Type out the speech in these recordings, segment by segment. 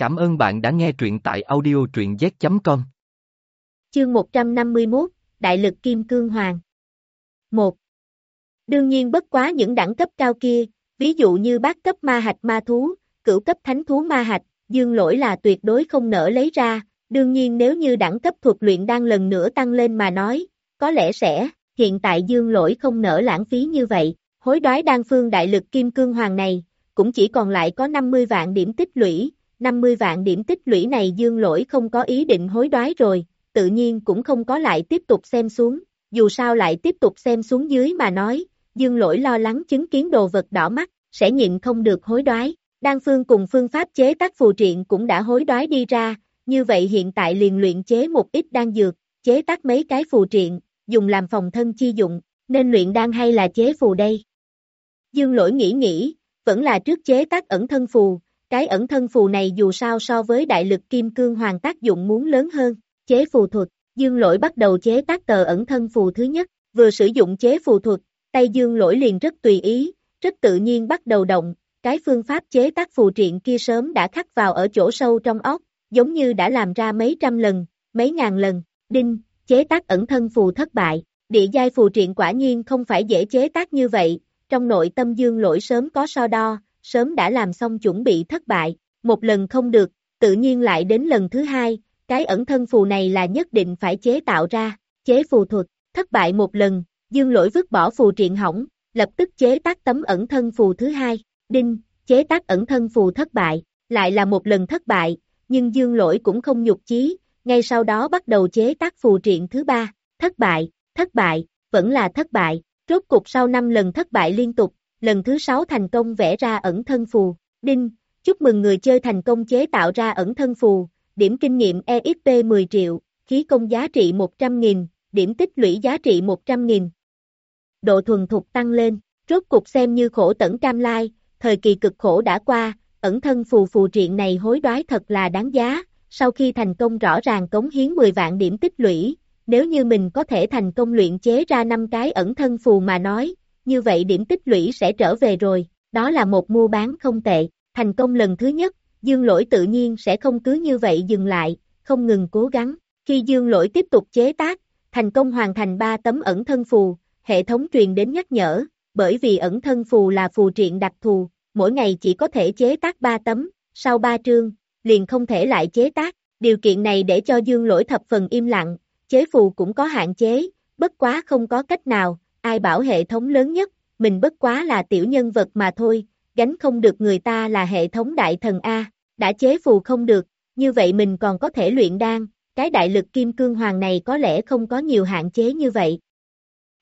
Cảm ơn bạn đã nghe truyện tại audio truyện z.com. Chương 151, Đại lực Kim Cương Hoàng 1. Đương nhiên bất quá những đẳng cấp cao kia, ví dụ như bát cấp ma hạch ma thú, cửu cấp thánh thú ma hạch, dương lỗi là tuyệt đối không nở lấy ra, đương nhiên nếu như đẳng cấp thuật luyện đang lần nữa tăng lên mà nói, có lẽ sẽ, hiện tại dương lỗi không nở lãng phí như vậy, hối đoái đan phương đại lực kim cương hoàng này, cũng chỉ còn lại có 50 vạn điểm tích lũy, 50 vạn điểm tích lũy này dương lỗi không có ý định hối đoái rồi, tự nhiên cũng không có lại tiếp tục xem xuống, dù sao lại tiếp tục xem xuống dưới mà nói, dương lỗi lo lắng chứng kiến đồ vật đỏ mắt, sẽ nhịn không được hối đoái. Đan phương cùng phương pháp chế tác phù triện cũng đã hối đoái đi ra, như vậy hiện tại liền luyện chế một ít đan dược, chế tác mấy cái phù triện, dùng làm phòng thân chi dụng, nên luyện đan hay là chế phù đây? Dương lỗi nghĩ nghĩ, vẫn là trước chế tác ẩn thân phù, cái ẩn thân phù này dù sao so với đại lực kim cương hoàng tác dụng muốn lớn hơn, chế phù thuật, dương lỗi bắt đầu chế tác tờ ẩn thân phù thứ nhất, vừa sử dụng chế phù thuật, tay dương lỗi liền rất tùy ý, rất tự nhiên bắt đầu động, cái phương pháp chế tác phù triện kia sớm đã khắc vào ở chỗ sâu trong óc, giống như đã làm ra mấy trăm lần, mấy ngàn lần, đinh, chế tác ẩn thân phù thất bại, địa giai phù triện quả nhiên không phải dễ chế tác như vậy, trong nội tâm dương lỗi sớm có so đo, sớm đã làm xong chuẩn bị thất bại, một lần không được, tự nhiên lại đến lần thứ hai, cái ẩn thân phù này là nhất định phải chế tạo ra, chế phù thuật, thất bại một lần, dương lỗi vứt bỏ phù triện hỏng, lập tức chế tác tấm ẩn thân phù thứ hai, đinh, chế tác ẩn thân phù thất bại, lại là một lần thất bại, nhưng dương lỗi cũng không nhục chí, ngay sau đó bắt đầu chế tác phù triện thứ ba, thất bại, thất bại, vẫn là thất bại, rốt cục sau 5 lần thất bại liên tục, lần thứ 6 thành công vẽ ra ẩn thân phù, đinh, chúc mừng người chơi thành công chế tạo ra ẩn thân phù, điểm kinh nghiệm EXP 10 triệu, khí công giá trị 100.000, điểm tích lũy giá trị 100.000. Độ thuần thục tăng lên, rốt cục xem như khổ tẩn cam lai, thời kỳ cực khổ đã qua, ẩn thân phù phù triện này hối đoái thật là đáng giá, sau khi thành công rõ ràng cống hiến 10 vạn điểm tích lũy, nếu như mình có thể thành công luyện chế ra 5 cái ẩn thân phù mà nói, như vậy điểm tích lũy sẽ trở về rồi, đó là một mua bán không tệ, thành công lần thứ nhất, dương lỗi tự nhiên sẽ không cứ như vậy dừng lại, không ngừng cố gắng, khi dương lỗi tiếp tục chế tác, thành công hoàn thành 3 tấm ẩn thân phù, hệ thống truyền đến nhắc nhở, bởi vì ẩn thân phù là phù triện đặc thù, mỗi ngày chỉ có thể chế tác 3 tấm, sau 3 trương, liền không thể lại chế tác, điều kiện này để cho dương lỗi thập phần im lặng, chế phù cũng có hạn chế, bất quá không có cách nào, ai bảo hệ thống lớn nhất, mình bất quá là tiểu nhân vật mà thôi, gánh không được người ta là hệ thống đại thần A, đã chế phù không được, như vậy mình còn có thể luyện đan, cái đại lực kim cương hoàng này có lẽ không có nhiều hạn chế như vậy.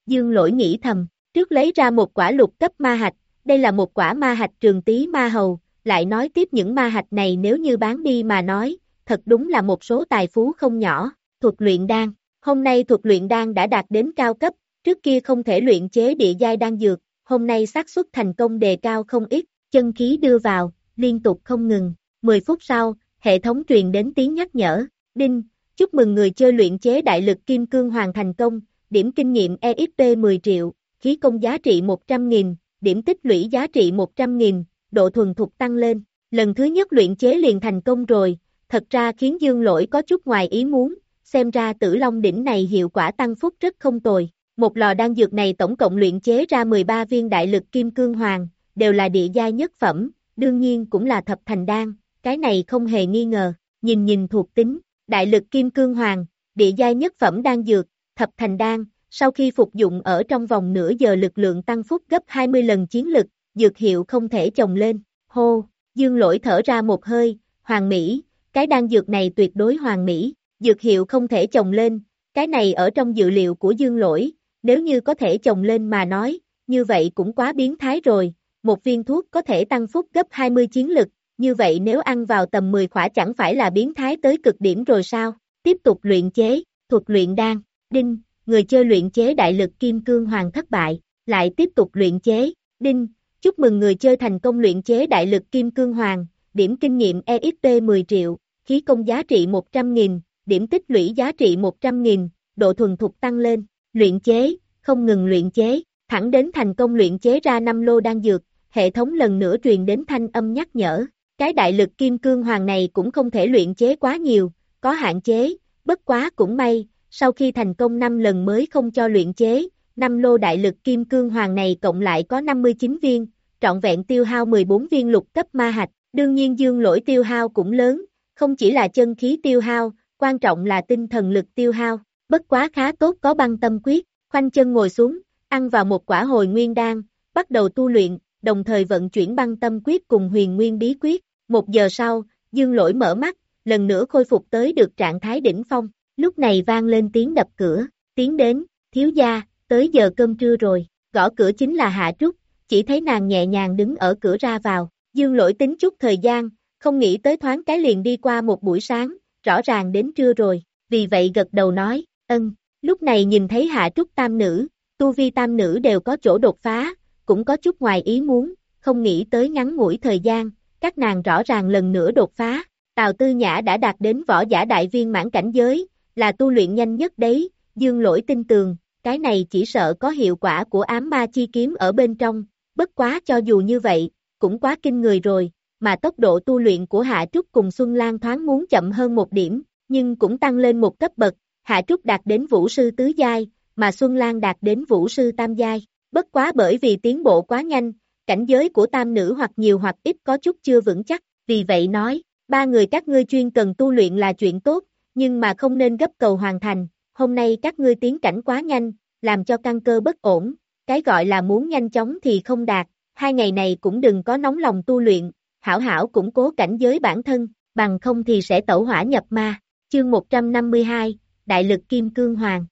Dương lỗi nghĩ thầm, trước lấy ra một quả lục cấp ma hạch, đây là một quả ma hạch trường tí ma hầu, lại nói tiếp những ma hạch này nếu như bán đi mà nói, thật đúng là một số tài phú không nhỏ, thuật luyện đan, hôm nay thuật luyện đan đã đạt đến cao cấp, trước kia không thể luyện chế địa giai đan dược, hôm nay xác suất thành công đề cao không ít, chân khí đưa vào, liên tục không ngừng, 10 phút sau, hệ thống truyền đến tiếng nhắc nhở, đinh, chúc mừng người chơi luyện chế đại lực kim cương hoàn thành công, điểm kinh nghiệm EXP 10 triệu, khí công giá trị 100.000, điểm tích lũy giá trị 100.000, độ thuần thục tăng lên, lần thứ nhất luyện chế liền thành công rồi, thật ra khiến dương lỗi có chút ngoài ý muốn, xem ra tử long đỉnh này hiệu quả tăng phúc rất không tồi. Một lò đan dược này tổng cộng luyện chế ra 13 viên đại lực kim cương hoàng, đều là địa giai nhất phẩm, đương nhiên cũng là thập thành đan, cái này không hề nghi ngờ, nhìn nhìn thuộc tính, đại lực kim cương hoàng, địa giai nhất phẩm đan dược, thập thành đan, sau khi phục dụng ở trong vòng nửa giờ lực lượng tăng phúc gấp 20 lần chiến lực, dược hiệu không thể chồng lên, hô, dương lỗi thở ra một hơi, hoàng mỹ, cái đan dược này tuyệt đối hoàng mỹ, dược hiệu không thể chồng lên, cái này ở trong dự liệu của dương lỗi, nếu như có thể chồng lên mà nói, như vậy cũng quá biến thái rồi, một viên thuốc có thể tăng phúc gấp 20 chiến lực, như vậy nếu ăn vào tầm 10 khỏa chẳng phải là biến thái tới cực điểm rồi sao, tiếp tục luyện chế, thuật luyện đan, đinh, người chơi luyện chế đại lực kim cương hoàng thất bại, lại tiếp tục luyện chế, đinh, chúc mừng người chơi thành công luyện chế đại lực kim cương hoàng, điểm kinh nghiệm EXP 10 triệu, khí công giá trị 100.000, điểm tích lũy giá trị 100.000, độ thuần thục tăng lên, luyện chế, không ngừng luyện chế, thẳng đến thành công luyện chế ra 5 lô đan dược, hệ thống lần nữa truyền đến thanh âm nhắc nhở, cái đại lực kim cương hoàng này cũng không thể luyện chế quá nhiều, có hạn chế, bất quá cũng may, sau khi thành công 5 lần mới không cho luyện chế, 5 lô đại lực kim cương hoàng này cộng lại có 59 viên, trọn vẹn tiêu hao 14 viên lục cấp ma hạch, đương nhiên dương lỗi tiêu hao cũng lớn, không chỉ là chân khí tiêu hao, quan trọng là tinh thần lực tiêu hao, bất quá khá tốt có băng tâm quyết, khoanh chân ngồi xuống, ăn vào một quả hồi nguyên đan, bắt đầu tu luyện, đồng thời vận chuyển băng tâm quyết cùng huyền nguyên bí quyết, một giờ sau, dương lỗi mở mắt, lần nữa khôi phục tới được trạng thái đỉnh phong, lúc này vang lên tiếng đập cửa, tiến đến, thiếu gia, tới giờ cơm trưa rồi, gõ cửa chính là Hạ Trúc, chỉ thấy nàng nhẹ nhàng đứng ở cửa ra vào, dương lỗi tính chút thời gian, không nghĩ tới thoáng cái liền đi qua một buổi sáng, rõ ràng đến trưa rồi, vì vậy gật đầu nói, ân, lúc này nhìn thấy Hạ Trúc tam nữ, tu vi tam nữ đều có chỗ đột phá, cũng có chút ngoài ý muốn, không nghĩ tới ngắn ngủi thời gian, các nàng rõ ràng lần nữa đột phá, Tào Tư Nhã đã đạt đến võ giả đại viên mãn cảnh giới, là tu luyện nhanh nhất đấy, dương lỗi tin tường, cái này chỉ sợ có hiệu quả của ám ma chi kiếm ở bên trong, bất quá cho dù như vậy, cũng quá kinh người rồi, mà tốc độ tu luyện của Hạ Trúc cùng Xuân Lan thoáng muốn chậm hơn một điểm, nhưng cũng tăng lên một cấp bậc, Hạ Trúc đạt đến vũ sư tứ giai, mà Xuân Lan đạt đến vũ sư tam giai, bất quá bởi vì tiến bộ quá nhanh, cảnh giới của tam nữ hoặc nhiều hoặc ít có chút chưa vững chắc, vì vậy nói, ba người các ngươi chuyên cần tu luyện là chuyện tốt, nhưng mà không nên gấp cầu hoàn thành, hôm nay các ngươi tiến cảnh quá nhanh, làm cho căn cơ bất ổn, cái gọi là muốn nhanh chóng thì không đạt, hai ngày này cũng đừng có nóng lòng tu luyện, hảo hảo củng cố cảnh giới bản thân, bằng không thì sẽ tẩu hỏa nhập ma. Chương 152, Đại lực Kim Cương Hoàng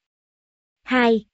2.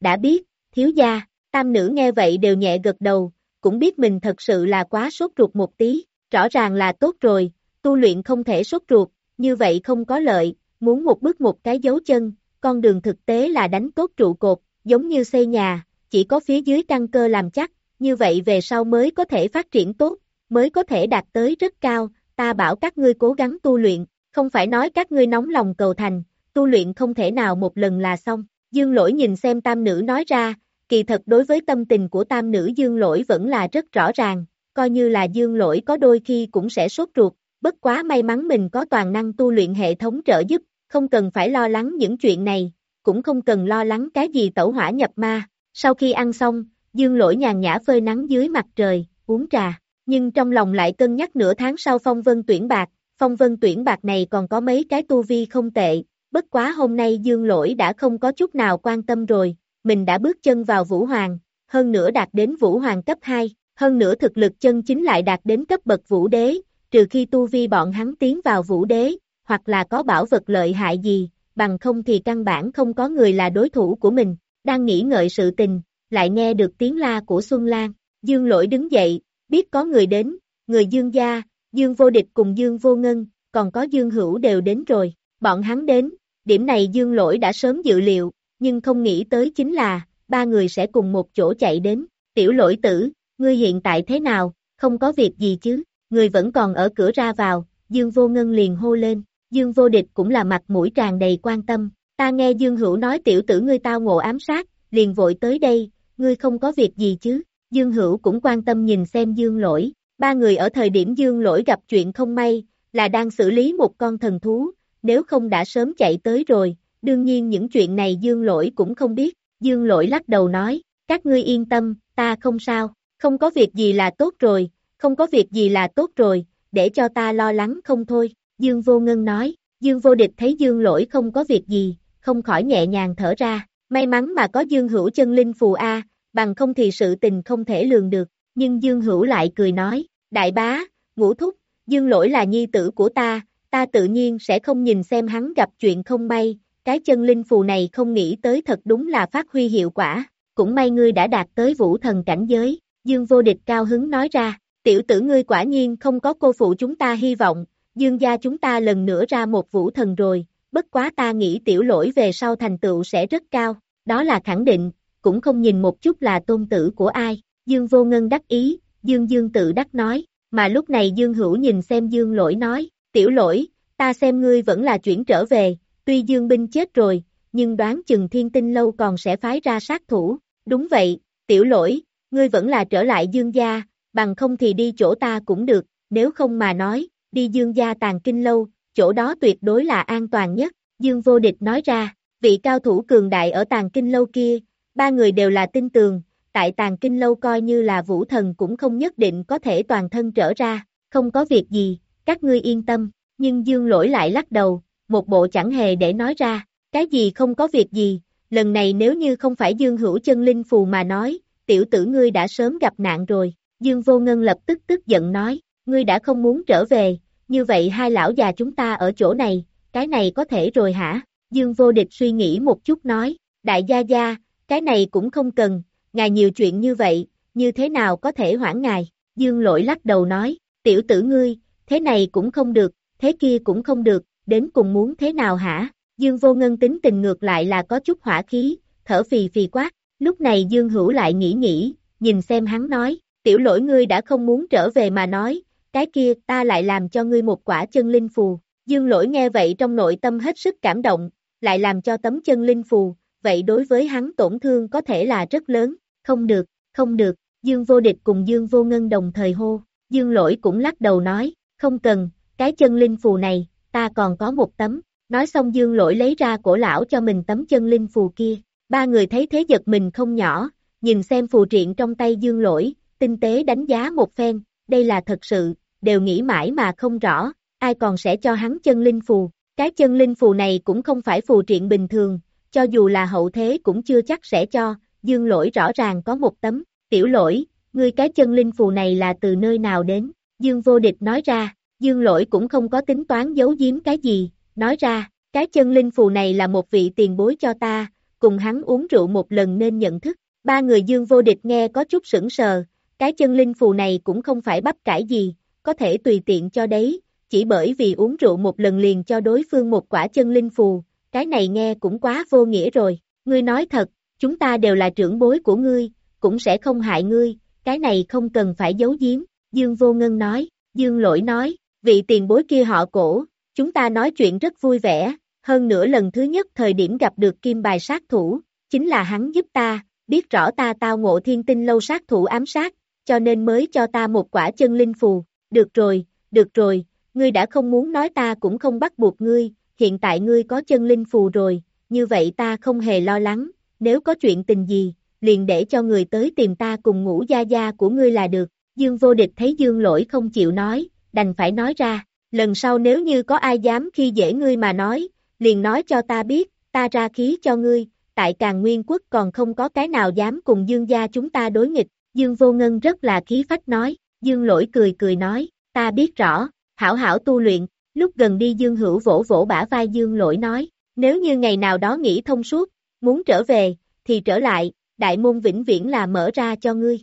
Đã biết, thiếu gia, tam nữ nghe vậy đều nhẹ gật đầu, cũng biết mình thật sự là quá sốt ruột một tí, rõ ràng là tốt rồi, tu luyện không thể sốt ruột, như vậy không có lợi, muốn một bước một cái dấu chân, con đường thực tế là đánh tốt trụ cột, giống như xây nhà, chỉ có phía dưới căn cơ làm chắc, như vậy về sau mới có thể phát triển tốt, mới có thể đạt tới rất cao, ta bảo các ngươi cố gắng tu luyện, không phải nói các ngươi nóng lòng cầu thành, tu luyện không thể nào một lần là xong. Dương lỗi nhìn xem tam nữ nói ra, kỳ thật đối với tâm tình của tam nữ dương lỗi vẫn là rất rõ ràng, coi như là dương lỗi có đôi khi cũng sẽ sốt ruột, bất quá may mắn mình có toàn năng tu luyện hệ thống trợ giúp, không cần phải lo lắng những chuyện này, cũng không cần lo lắng cái gì tẩu hỏa nhập ma. Sau khi ăn xong, dương lỗi nhàn nhã phơi nắng dưới mặt trời, uống trà, nhưng trong lòng lại cân nhắc nửa tháng sau phong vân tuyển bạc, phong vân tuyển bạc này còn có mấy cái tu vi không tệ, bất quá hôm nay dương lỗi đã không có chút nào quan tâm rồi, mình đã bước chân vào Vũ Hoàng, hơn nữa đạt đến Vũ Hoàng cấp 2, hơn nữa thực lực chân chính lại đạt đến cấp bậc Vũ Đế, trừ khi tu vi bọn hắn tiến vào Vũ Đế, hoặc là có bảo vật lợi hại gì, bằng không thì căn bản không có người là đối thủ của mình, đang nghĩ ngợi sự tình, lại nghe được tiếng la của Xuân Lan, Dương Lỗi đứng dậy, biết có người đến, người Dương Gia, Dương Vô Địch cùng Dương Vô Ngân, còn có Dương Hữu đều đến rồi, bọn hắn đến, điểm này Dương Lỗi đã sớm dự liệu, nhưng không nghĩ tới chính là, ba người sẽ cùng một chỗ chạy đến, tiểu lỗi tử, ngươi hiện tại thế nào, không có việc gì chứ, người vẫn còn ở cửa ra vào, Dương Vô Ngân liền hô lên, Dương Vô Địch cũng là mặt mũi tràn đầy quan tâm, ta nghe Dương Hữu nói tiểu tử ngươi tao ngộ ám sát, liền vội tới đây, ngươi không có việc gì chứ, Dương Hữu cũng quan tâm nhìn xem Dương Lỗi, ba người ở thời điểm Dương Lỗi gặp chuyện không may, là đang xử lý một con thần thú, nếu không đã sớm chạy tới rồi, đương nhiên những chuyện này Dương Lỗi cũng không biết, Dương Lỗi lắc đầu nói, các ngươi yên tâm, ta không sao, không có việc gì là tốt rồi, không có việc gì là tốt rồi, để cho ta lo lắng không thôi, Dương Vô Ngân nói, Dương Vô Địch thấy Dương Lỗi không có việc gì, không khỏi nhẹ nhàng thở ra, may mắn mà có Dương Hữu chân linh phù A, bằng không thì sự tình không thể lường được, nhưng Dương Hữu lại cười nói, đại bá, ngũ thúc, Dương Lỗi là nhi tử của ta, ta tự nhiên sẽ không nhìn xem hắn gặp chuyện không may, cái chân linh phù này không nghĩ tới thật đúng là phát huy hiệu quả, cũng may ngươi đã đạt tới vũ thần cảnh giới, Dương vô địch cao hứng nói ra, tiểu tử ngươi quả nhiên không có cô phụ chúng ta hy vọng, dương gia chúng ta lần nữa ra một vũ thần rồi, bất quá ta nghĩ tiểu lỗi về sau thành tựu sẽ rất cao, đó là khẳng định, cũng không nhìn một chút là tôn tử của ai, dương vô ngân đắc ý, dương dương tự đắc nói, mà lúc này dương hữu nhìn xem dương lỗi nói, tiểu lỗi, ta xem ngươi vẫn là chuyển trở về, tuy dương binh chết rồi, nhưng đoán chừng thiên tinh lâu còn sẽ phái ra sát thủ, đúng vậy, tiểu lỗi, ngươi vẫn là trở lại dương gia, bằng không thì đi chỗ ta cũng được, nếu không mà nói, đi dương gia tàn kinh lâu, chỗ đó tuyệt đối là an toàn nhất, dương vô địch nói ra, vị cao thủ cường đại ở tàn kinh lâu kia, ba người đều là tin tường, tại tàn kinh lâu coi như là vũ thần cũng không nhất định có thể toàn thân trở ra, không có việc gì, các ngươi yên tâm, nhưng dương lỗi lại lắc đầu, một bộ chẳng hề để nói ra, cái gì không có việc gì, lần này nếu như không phải dương hữu chân linh phù mà nói, tiểu tử ngươi đã sớm gặp nạn rồi, dương vô ngân lập tức tức giận nói, ngươi đã không muốn trở về, như vậy hai lão già chúng ta ở chỗ này, cái này có thể rồi hả? Dương vô địch suy nghĩ một chút nói, đại gia gia, cái này cũng không cần, ngài nhiều chuyện như vậy, như thế nào có thể hoãn ngài? Dương lỗi lắc đầu nói, tiểu tử ngươi, thế này cũng không được, thế kia cũng không được, đến cùng muốn thế nào hả? Dương vô ngân tính tình ngược lại là có chút hỏa khí, thở phì phì quát, lúc này Dương hữu lại nghĩ nghĩ, nhìn xem hắn nói, tiểu lỗi ngươi đã không muốn trở về mà nói, cái kia ta lại làm cho ngươi một quả chân linh phù. Dương lỗi nghe vậy trong nội tâm hết sức cảm động, lại làm cho tấm chân linh phù, vậy đối với hắn tổn thương có thể là rất lớn, không được, không được, Dương vô địch cùng Dương vô ngân đồng thời hô, Dương lỗi cũng lắc đầu nói, không cần, cái chân linh phù này, ta còn có một tấm, nói xong Dương lỗi lấy ra cổ lão cho mình tấm chân linh phù kia, ba người thấy thế giật mình không nhỏ, nhìn xem phù triện trong tay Dương lỗi, tinh tế đánh giá một phen, đây là thật sự, đều nghĩ mãi mà không rõ, ai còn sẽ cho hắn chân linh phù, cái chân linh phù này cũng không phải phù triện bình thường, cho dù là hậu thế cũng chưa chắc sẽ cho, dương lỗi rõ ràng có một tấm, tiểu lỗi, ngươi cái chân linh phù này là từ nơi nào đến, dương vô địch nói ra, dương lỗi cũng không có tính toán giấu giếm cái gì, nói ra, cái chân linh phù này là một vị tiền bối cho ta, cùng hắn uống rượu một lần nên nhận thức, ba người dương vô địch nghe có chút sững sờ, cái chân linh phù này cũng không phải bắp cải gì, có thể tùy tiện cho đấy, chỉ bởi vì uống rượu một lần liền cho đối phương một quả chân linh phù, cái này nghe cũng quá vô nghĩa rồi, ngươi nói thật, chúng ta đều là trưởng bối của ngươi, cũng sẽ không hại ngươi, cái này không cần phải giấu giếm, Dương Vô Ngân nói, Dương Lỗi nói, vị tiền bối kia họ cổ, chúng ta nói chuyện rất vui vẻ, hơn nữa lần thứ nhất thời điểm gặp được kim bài sát thủ, chính là hắn giúp ta, biết rõ ta tao ngộ thiên tinh lâu sát thủ ám sát, cho nên mới cho ta một quả chân linh phù, được rồi, được rồi, ngươi đã không muốn nói ta cũng không bắt buộc ngươi, hiện tại ngươi có chân linh phù rồi, như vậy ta không hề lo lắng, nếu có chuyện tình gì, liền để cho người tới tìm ta cùng ngủ gia gia của ngươi là được. Dương vô địch thấy dương lỗi không chịu nói, đành phải nói ra, lần sau nếu như có ai dám khi dễ ngươi mà nói, liền nói cho ta biết, ta ra khí cho ngươi, tại càng nguyên quốc còn không có cái nào dám cùng dương gia chúng ta đối nghịch, dương vô ngân rất là khí phách nói, Dương lỗi cười cười nói, ta biết rõ, hảo hảo tu luyện, lúc gần đi Dương hữu vỗ vỗ bả vai Dương lỗi nói, nếu như ngày nào đó nghĩ thông suốt, muốn trở về, thì trở lại, đại môn vĩnh viễn là mở ra cho ngươi.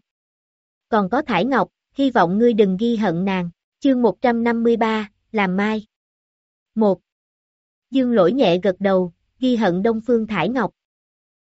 Còn có Thải Ngọc, hy vọng ngươi đừng ghi hận nàng, chương 153, làm mai. 1. Dương lỗi nhẹ gật đầu, ghi hận Đông Phương Thải Ngọc.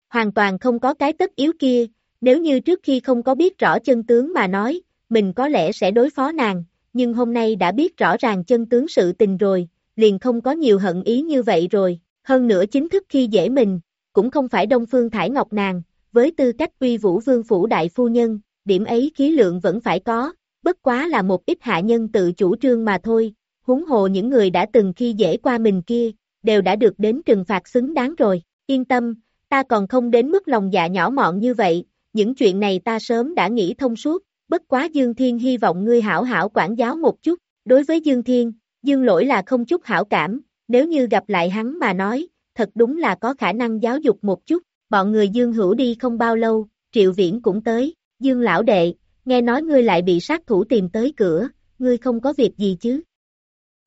Hoàn toàn không có cái tất yếu kia, nếu như trước khi không có biết rõ chân tướng mà nói, mình có lẽ sẽ đối phó nàng, nhưng hôm nay đã biết rõ ràng chân tướng sự tình rồi, liền không có nhiều hận ý như vậy rồi, hơn nữa chính thức khi dễ mình, cũng không phải Đông Phương Thải Ngọc nàng, với tư cách uy vũ vương phủ đại phu nhân, điểm ấy khí lượng vẫn phải có, bất quá là một ít hạ nhân tự chủ trương mà thôi, huống hồ những người đã từng khi dễ qua mình kia, đều đã được đến trừng phạt xứng đáng rồi, yên tâm, ta còn không đến mức lòng dạ nhỏ mọn như vậy, những chuyện này ta sớm đã nghĩ thông suốt, bất quá Dương Thiên hy vọng ngươi hảo hảo quản giáo một chút, đối với Dương Thiên, Dương lỗi là không chút hảo cảm, nếu như gặp lại hắn mà nói, thật đúng là có khả năng giáo dục một chút, bọn người Dương hữu đi không bao lâu, Triệu Viễn cũng tới, Dương lão đệ, nghe nói ngươi lại bị sát thủ tìm tới cửa, ngươi không có việc gì chứ?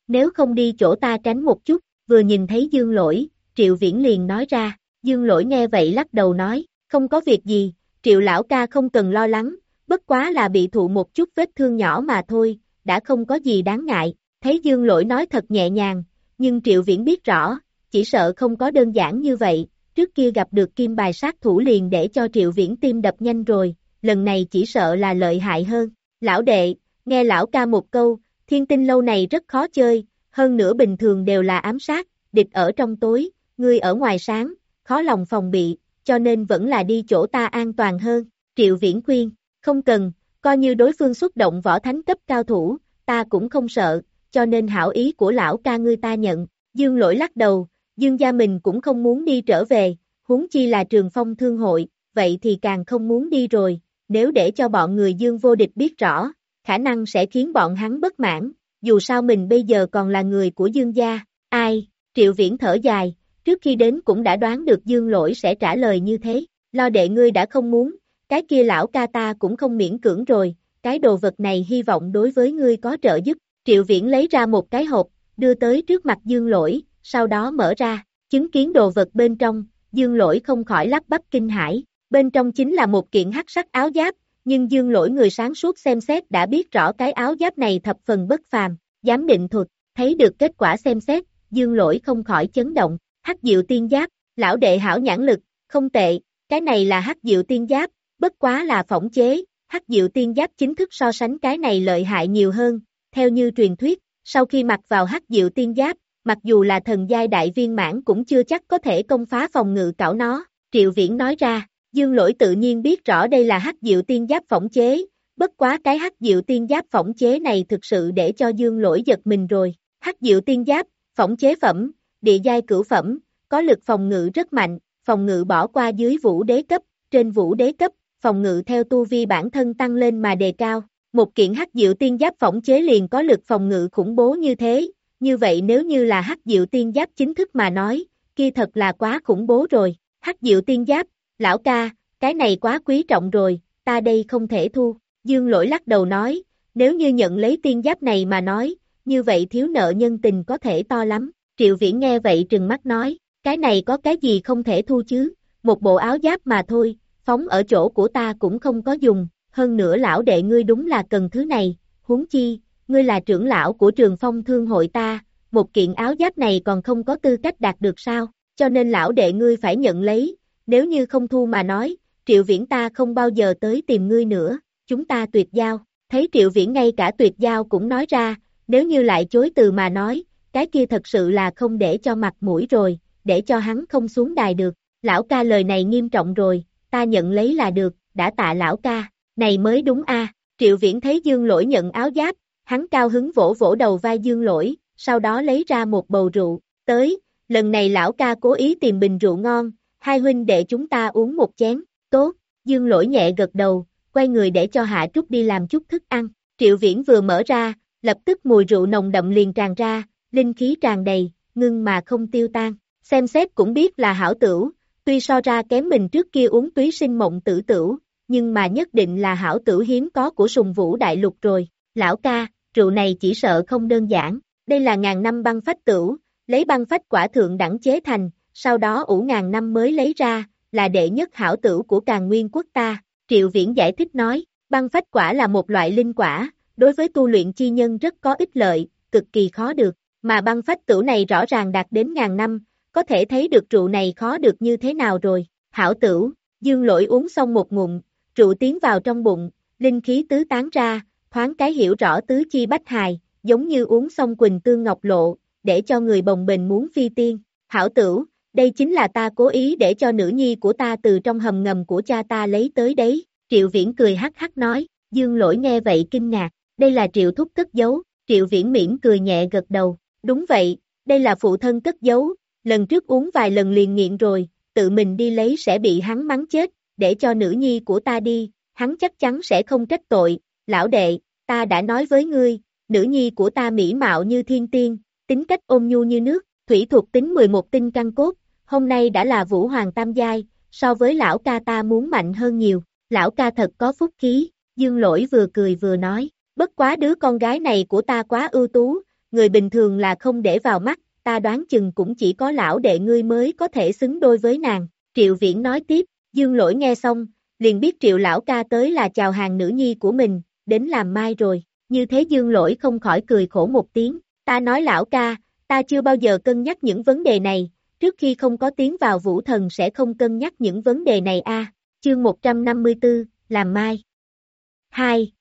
Nếu không đi chỗ ta tránh một chút, vừa nhìn thấy Dương lỗi, Triệu Viễn liền nói ra, Dương lỗi nghe vậy lắc đầu nói, không có việc gì, Triệu lão ca không cần lo lắng, bất quá là bị thụ một chút vết thương nhỏ mà thôi, đã không có gì đáng ngại, thấy dương lỗi nói thật nhẹ nhàng, nhưng triệu viễn biết rõ, chỉ sợ không có đơn giản như vậy, trước kia gặp được kim bài sát thủ liền để cho triệu viễn tim đập nhanh rồi, lần này chỉ sợ là lợi hại hơn, lão đệ, nghe lão ca một câu, thiên tinh lâu này rất khó chơi, hơn nữa bình thường đều là ám sát, địch ở trong tối, ngươi ở ngoài sáng, khó lòng phòng bị, cho nên vẫn là đi chỗ ta an toàn hơn, triệu viễn khuyên, không cần, coi như đối phương xuất động võ thánh cấp cao thủ, ta cũng không sợ, cho nên hảo ý của lão ca ngươi ta nhận, dương lỗi lắc đầu, dương gia mình cũng không muốn đi trở về, huống chi là trường phong thương hội, vậy thì càng không muốn đi rồi, nếu để cho bọn người dương vô địch biết rõ, khả năng sẽ khiến bọn hắn bất mãn, dù sao mình bây giờ còn là người của dương gia, ai, triệu viễn thở dài, trước khi đến cũng đã đoán được dương lỗi sẽ trả lời như thế, lo đệ ngươi đã không muốn, cái kia lão ca ta cũng không miễn cưỡng rồi, cái đồ vật này hy vọng đối với ngươi có trợ giúp, triệu viễn lấy ra một cái hộp, đưa tới trước mặt dương lỗi, sau đó mở ra, chứng kiến đồ vật bên trong, dương lỗi không khỏi lắp bắp kinh hãi, bên trong chính là một kiện hắc sắc áo giáp, nhưng dương lỗi người sáng suốt xem xét đã biết rõ cái áo giáp này thập phần bất phàm, giám định thuật, thấy được kết quả xem xét, dương lỗi không khỏi chấn động, hắc diệu tiên giáp, lão đệ hảo nhãn lực, không tệ, cái này là hắc diệu tiên giáp, bất quá là phỏng chế, hắc diệu tiên giáp chính thức so sánh cái này lợi hại nhiều hơn, theo như truyền thuyết, sau khi mặc vào hắc diệu tiên giáp, mặc dù là thần giai đại viên mãn cũng chưa chắc có thể công phá phòng ngự cảo nó, Triệu Viễn nói ra, Dương Lỗi tự nhiên biết rõ đây là hắc diệu tiên giáp phỏng chế, bất quá cái hắc diệu tiên giáp phỏng chế này thực sự để cho Dương Lỗi giật mình rồi, hắc diệu tiên giáp, phỏng chế phẩm, địa giai cửu phẩm, có lực phòng ngự rất mạnh, phòng ngự bỏ qua dưới vũ đế cấp, trên vũ đế cấp, phòng ngự theo tu vi bản thân tăng lên mà đề cao. Một kiện hắc diệu tiên giáp phỏng chế liền có lực phòng ngự khủng bố như thế, như vậy nếu như là hắc diệu tiên giáp chính thức mà nói, kia thật là quá khủng bố rồi. Hắc diệu tiên giáp, lão ca, cái này quá quý trọng rồi, ta đây không thể thu. Dương lỗi lắc đầu nói, nếu như nhận lấy tiên giáp này mà nói, như vậy thiếu nợ nhân tình có thể to lắm. Triệu viễn nghe vậy trừng mắt nói, cái này có cái gì không thể thu chứ, một bộ áo giáp mà thôi, phóng ở chỗ của ta cũng không có dùng, hơn nữa lão đệ ngươi đúng là cần thứ này, huống chi, ngươi là trưởng lão của trường phong thương hội ta, một kiện áo giáp này còn không có tư cách đạt được sao, cho nên lão đệ ngươi phải nhận lấy, nếu như không thu mà nói, triệu viễn ta không bao giờ tới tìm ngươi nữa, chúng ta tuyệt giao, thấy triệu viễn ngay cả tuyệt giao cũng nói ra, nếu như lại chối từ mà nói, cái kia thật sự là không để cho mặt mũi rồi, để cho hắn không xuống đài được, lão ca lời này nghiêm trọng rồi, ta nhận lấy là được, đã tạ lão ca, này mới đúng a. Triệu Viễn thấy Dương Lỗi nhận áo giáp, hắn cao hứng vỗ vỗ đầu vai Dương Lỗi, sau đó lấy ra một bầu rượu, tới, lần này lão ca cố ý tìm bình rượu ngon, hai huynh để chúng ta uống một chén, tốt, Dương Lỗi nhẹ gật đầu, quay người để cho Hạ Trúc đi làm chút thức ăn, Triệu Viễn vừa mở ra, lập tức mùi rượu nồng đậm liền tràn ra, linh khí tràn đầy, ngưng mà không tiêu tan, xem xét cũng biết là hảo tửu, tuy so ra kém mình trước kia uống túy sinh mộng tử tửu, nhưng mà nhất định là hảo tửu hiếm có của sùng vũ đại lục rồi, lão ca, rượu này chỉ sợ không đơn giản, đây là ngàn năm băng phách tửu, lấy băng phách quả thượng đẳng chế thành, sau đó ủ ngàn năm mới lấy ra, là đệ nhất hảo tửu của càng nguyên quốc ta, triệu viễn giải thích nói, băng phách quả là một loại linh quả, đối với tu luyện chi nhân rất có ích lợi, cực kỳ khó được, mà băng phách tửu này rõ ràng đạt đến ngàn năm, có thể thấy được rượu này khó được như thế nào rồi, hảo tửu, dương lỗi uống xong một ngụm, rượu tiến vào trong bụng, linh khí tứ tán ra, thoáng cái hiểu rõ tứ chi bách hài, giống như uống xong quỳnh tương ngọc lộ, để cho người bồng bềnh muốn phi tiên, hảo tửu, đây chính là ta cố ý để cho nữ nhi của ta từ trong hầm ngầm của cha ta lấy tới đấy, triệu viễn cười hắc hắc nói, dương lỗi nghe vậy kinh ngạc, đây là triệu thúc cất giấu, triệu viễn miễn cười nhẹ gật đầu, đúng vậy, đây là phụ thân cất giấu, lần trước uống vài lần liền nghiện rồi, tự mình đi lấy sẽ bị hắn mắng chết, để cho nữ nhi của ta đi, hắn chắc chắn sẽ không trách tội, lão đệ, ta đã nói với ngươi, nữ nhi của ta mỹ mạo như thiên tiên, tính cách ôm nhu như nước, thủy thuộc tính 11 tinh căn cốt, hôm nay đã là vũ hoàng tam giai, so với lão ca ta muốn mạnh hơn nhiều, lão ca thật có phúc khí, dương lỗi vừa cười vừa nói, bất quá đứa con gái này của ta quá ưu tú, người bình thường là không để vào mắt, ta đoán chừng cũng chỉ có lão đệ ngươi mới có thể xứng đôi với nàng, triệu viễn nói tiếp, dương lỗi nghe xong, liền biết triệu lão ca tới là chào hàng nữ nhi của mình, đến làm mai rồi, như thế dương lỗi không khỏi cười khổ một tiếng, ta nói lão ca, ta chưa bao giờ cân nhắc những vấn đề này, trước khi không có tiếng vào vũ thần sẽ không cân nhắc những vấn đề này a chương 154, làm mai. 2.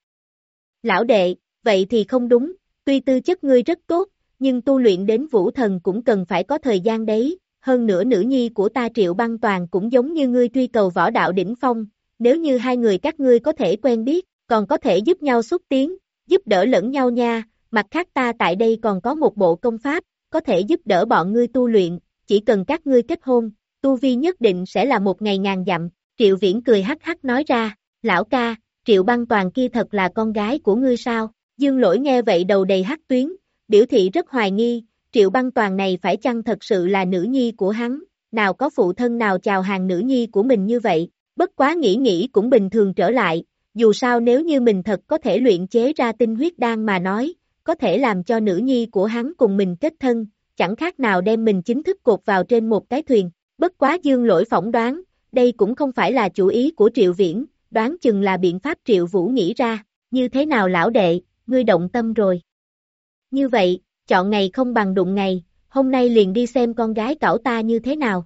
Lão đệ, vậy thì không đúng, tuy tư chất ngươi rất tốt, nhưng tu luyện đến vũ thần cũng cần phải có thời gian đấy, hơn nữa nữ nhi của ta triệu băng toàn cũng giống như ngươi truy cầu võ đạo đỉnh phong, nếu như hai người các ngươi có thể quen biết, còn có thể giúp nhau xúc tiến, giúp đỡ lẫn nhau nha, mặt khác ta tại đây còn có một bộ công pháp, có thể giúp đỡ bọn ngươi tu luyện, chỉ cần các ngươi kết hôn, tu vi nhất định sẽ là một ngày ngàn dặm, Triệu Viễn cười hắc hắc nói ra, lão ca, Triệu băng toàn kia thật là con gái của ngươi sao, dương lỗi nghe vậy đầu đầy hắc tuyến, biểu thị rất hoài nghi, Triệu băng toàn này phải chăng thật sự là nữ nhi của hắn, nào có phụ thân nào chào hàng nữ nhi của mình như vậy, bất quá nghĩ nghĩ cũng bình thường trở lại, dù sao nếu như mình thật có thể luyện chế ra tinh huyết đan mà nói, có thể làm cho nữ nhi của hắn cùng mình kết thân, chẳng khác nào đem mình chính thức cột vào trên một cái thuyền, bất quá dương lỗi phỏng đoán, đây cũng không phải là chủ ý của Triệu Viễn, đoán chừng là biện pháp Triệu Vũ nghĩ ra, như thế nào lão đệ, ngươi động tâm rồi. Như vậy, chọn ngày không bằng đụng ngày, hôm nay liền đi xem con gái cảo ta như thế nào.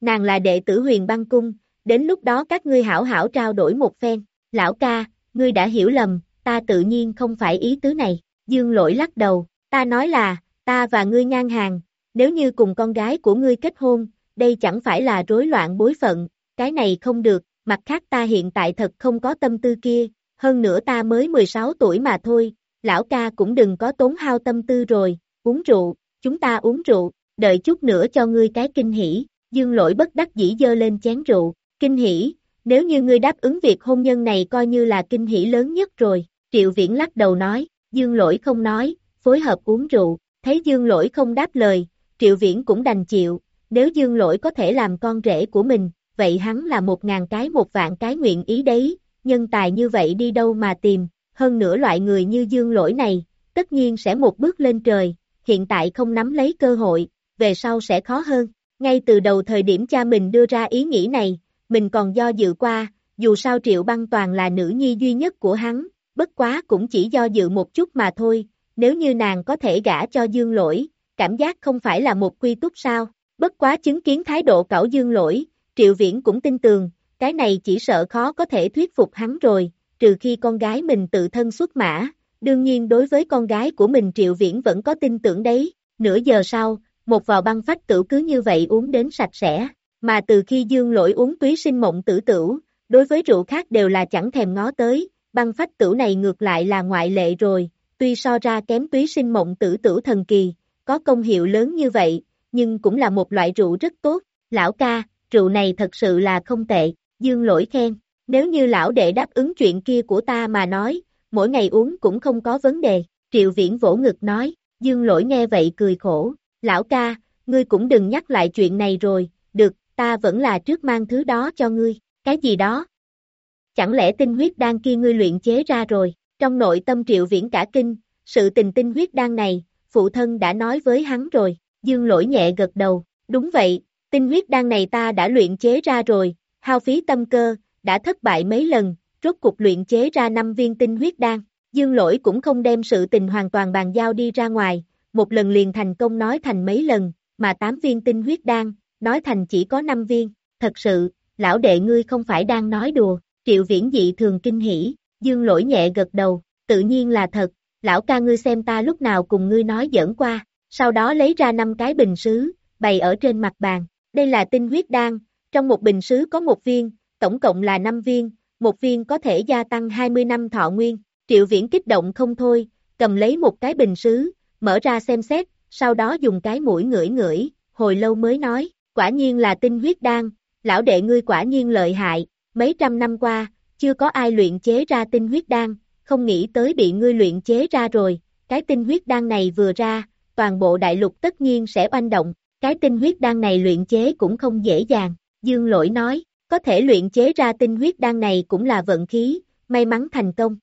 Nàng là đệ tử huyền băng cung, đến lúc đó các ngươi hảo hảo trao đổi một phen, lão ca, ngươi đã hiểu lầm, ta tự nhiên không phải ý tứ này, dương lỗi lắc đầu, ta nói là, ta và ngươi ngang hàng, nếu như cùng con gái của ngươi kết hôn, đây chẳng phải là rối loạn bối phận, cái này không được, mặt khác ta hiện tại thật không có tâm tư kia, hơn nữa ta mới 16 tuổi mà thôi, lão ca cũng đừng có tốn hao tâm tư rồi, uống rượu, chúng ta uống rượu, đợi chút nữa cho ngươi cái kinh hỉ, dương lỗi bất đắc dĩ dơ lên chén rượu, kinh hỉ, nếu như ngươi đáp ứng việc hôn nhân này coi như là kinh hỉ lớn nhất rồi, triệu viễn lắc đầu nói, dương lỗi không nói, phối hợp uống rượu, thấy dương lỗi không đáp lời, triệu viễn cũng đành chịu, nếu dương lỗi có thể làm con rể của mình, vậy hắn là một ngàn cái một vạn cái nguyện ý đấy, nhân tài như vậy đi đâu mà tìm, hơn nữa loại người như dương lỗi này, tất nhiên sẽ một bước lên trời, hiện tại không nắm lấy cơ hội, về sau sẽ khó hơn. Ngay từ đầu thời điểm cha mình đưa ra ý nghĩ này, mình còn do dự qua, dù sao Triệu Băng Toàn là nữ nhi duy nhất của hắn, bất quá cũng chỉ do dự một chút mà thôi, nếu như nàng có thể gả cho dương lỗi, cảm giác không phải là một quy túc sao, bất quá chứng kiến thái độ cẩu dương lỗi, Triệu Viễn cũng tin tường, cái này chỉ sợ khó có thể thuyết phục hắn rồi, trừ khi con gái mình tự thân xuất mã, đương nhiên đối với con gái của mình Triệu Viễn vẫn có tin tưởng đấy, nửa giờ sau, một vào băng phách tử cứ như vậy uống đến sạch sẽ, mà từ khi dương lỗi uống túy sinh mộng tử tử, đối với rượu khác đều là chẳng thèm ngó tới, băng phách tử này ngược lại là ngoại lệ rồi, tuy so ra kém túy sinh mộng tử tử thần kỳ, có công hiệu lớn như vậy, nhưng cũng là một loại rượu rất tốt, lão ca, rượu này thật sự là không tệ, dương lỗi khen, nếu như lão đệ đáp ứng chuyện kia của ta mà nói, mỗi ngày uống cũng không có vấn đề, triệu viễn vỗ ngực nói, dương lỗi nghe vậy cười khổ, lão ca, ngươi cũng đừng nhắc lại chuyện này rồi, được, ta vẫn là trước mang thứ đó cho ngươi, cái gì đó? Chẳng lẽ tinh huyết đan kia ngươi luyện chế ra rồi, trong nội tâm triệu viễn cả kinh, sự tình tinh huyết đan này, phụ thân đã nói với hắn rồi, dương lỗi nhẹ gật đầu, đúng vậy, tinh huyết đan này ta đã luyện chế ra rồi, hao phí tâm cơ, đã thất bại mấy lần, rốt cục luyện chế ra 5 viên tinh huyết đan, dương lỗi cũng không đem sự tình hoàn toàn bàn giao đi ra ngoài, một lần liền thành công nói thành mấy lần, mà 8 viên tinh huyết đan, nói thành chỉ có 5 viên, thật sự, lão đệ ngươi không phải đang nói đùa, triệu viễn dị thường kinh hỉ, dương lỗi nhẹ gật đầu, tự nhiên là thật, lão ca ngươi xem ta lúc nào cùng ngươi nói giỡn qua, sau đó lấy ra năm cái bình sứ, bày ở trên mặt bàn, đây là tinh huyết đan, trong một bình sứ có một viên, tổng cộng là 5 viên, một viên có thể gia tăng 20 năm thọ nguyên, triệu viễn kích động không thôi, cầm lấy một cái bình sứ, mở ra xem xét, sau đó dùng cái mũi ngửi ngửi, hồi lâu mới nói, quả nhiên là tinh huyết đan, lão đệ ngươi quả nhiên lợi hại, mấy trăm năm qua, chưa có ai luyện chế ra tinh huyết đan, không nghĩ tới bị ngươi luyện chế ra rồi, cái tinh huyết đan này vừa ra, toàn bộ đại lục tất nhiên sẽ oanh động, cái tinh huyết đan này luyện chế cũng không dễ dàng, dương lỗi nói, có thể luyện chế ra tinh huyết đan này cũng là vận khí, may mắn thành công.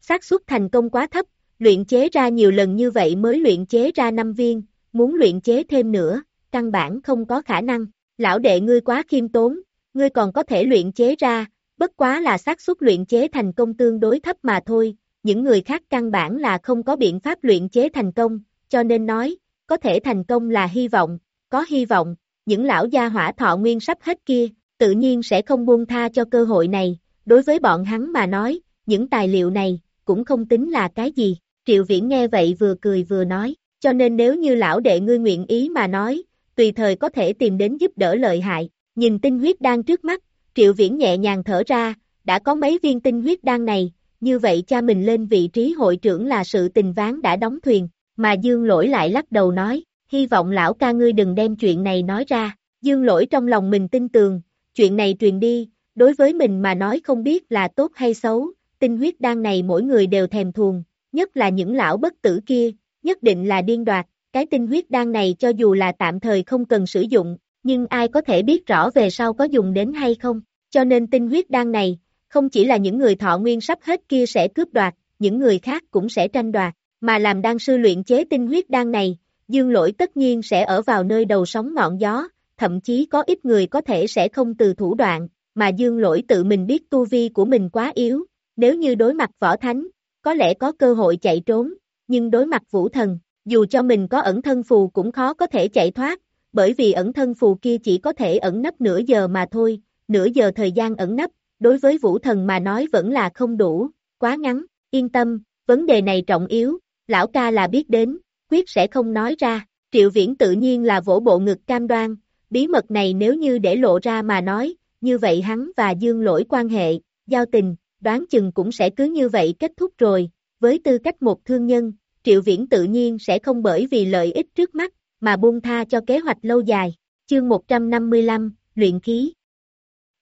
xác suất thành công quá thấp, luyện chế ra nhiều lần như vậy mới luyện chế ra 5 viên, muốn luyện chế thêm nữa, căn bản không có khả năng. Lão đệ ngươi quá khiêm tốn, ngươi còn có thể luyện chế ra, bất quá là xác suất luyện chế thành công tương đối thấp mà thôi, những người khác căn bản là không có biện pháp luyện chế thành công, cho nên nói, có thể thành công là hy vọng, có hy vọng, những lão gia hỏa thọ nguyên sắp hết kia, tự nhiên sẽ không buông tha cho cơ hội này, đối với bọn hắn mà nói, những tài liệu này, cũng không tính là cái gì, triệu viễn nghe vậy vừa cười vừa nói, cho nên nếu như lão đệ ngươi nguyện ý mà nói, tùy thời có thể tìm đến giúp đỡ lợi hại, nhìn tinh huyết đang trước mắt, triệu viễn nhẹ nhàng thở ra, đã có mấy viên tinh huyết đan này, như vậy cha mình lên vị trí hội trưởng là sự tình ván đã đóng thuyền, mà Dương lỗi lại lắc đầu nói, hy vọng lão ca ngươi đừng đem chuyện này nói ra, Dương lỗi trong lòng mình tin tường, chuyện này truyền đi, đối với mình mà nói không biết là tốt hay xấu, tinh huyết đan này mỗi người đều thèm thuồng, nhất là những lão bất tử kia, nhất định là điên đoạt, cái tinh huyết đan này cho dù là tạm thời không cần sử dụng, nhưng ai có thể biết rõ về sau có dùng đến hay không, cho nên tinh huyết đan này, không chỉ là những người thọ nguyên sắp hết kia sẽ cướp đoạt, những người khác cũng sẽ tranh đoạt, mà làm đan sư luyện chế tinh huyết đan này, dương lỗi tất nhiên sẽ ở vào nơi đầu sóng ngọn gió, thậm chí có ít người có thể sẽ không từ thủ đoạn, mà dương lỗi tự mình biết tu vi của mình quá yếu, nếu như đối mặt võ thánh, có lẽ có cơ hội chạy trốn, nhưng đối mặt vũ thần, dù cho mình có ẩn thân phù cũng khó có thể chạy thoát, bởi vì ẩn thân phù kia chỉ có thể ẩn nấp nửa giờ mà thôi, nửa giờ thời gian ẩn nấp, đối với vũ thần mà nói vẫn là không đủ, quá ngắn, yên tâm, vấn đề này trọng yếu, lão ca là biết đến, quyết sẽ không nói ra, triệu viễn tự nhiên là vỗ bộ ngực cam đoan, bí mật này nếu như để lộ ra mà nói, như vậy hắn và dương lỗi quan hệ, giao tình, đoán chừng cũng sẽ cứ như vậy kết thúc rồi, với tư cách một thương nhân, triệu viễn tự nhiên sẽ không bởi vì lợi ích trước mắt, mà buông tha cho kế hoạch lâu dài. Chương 155, Luyện khí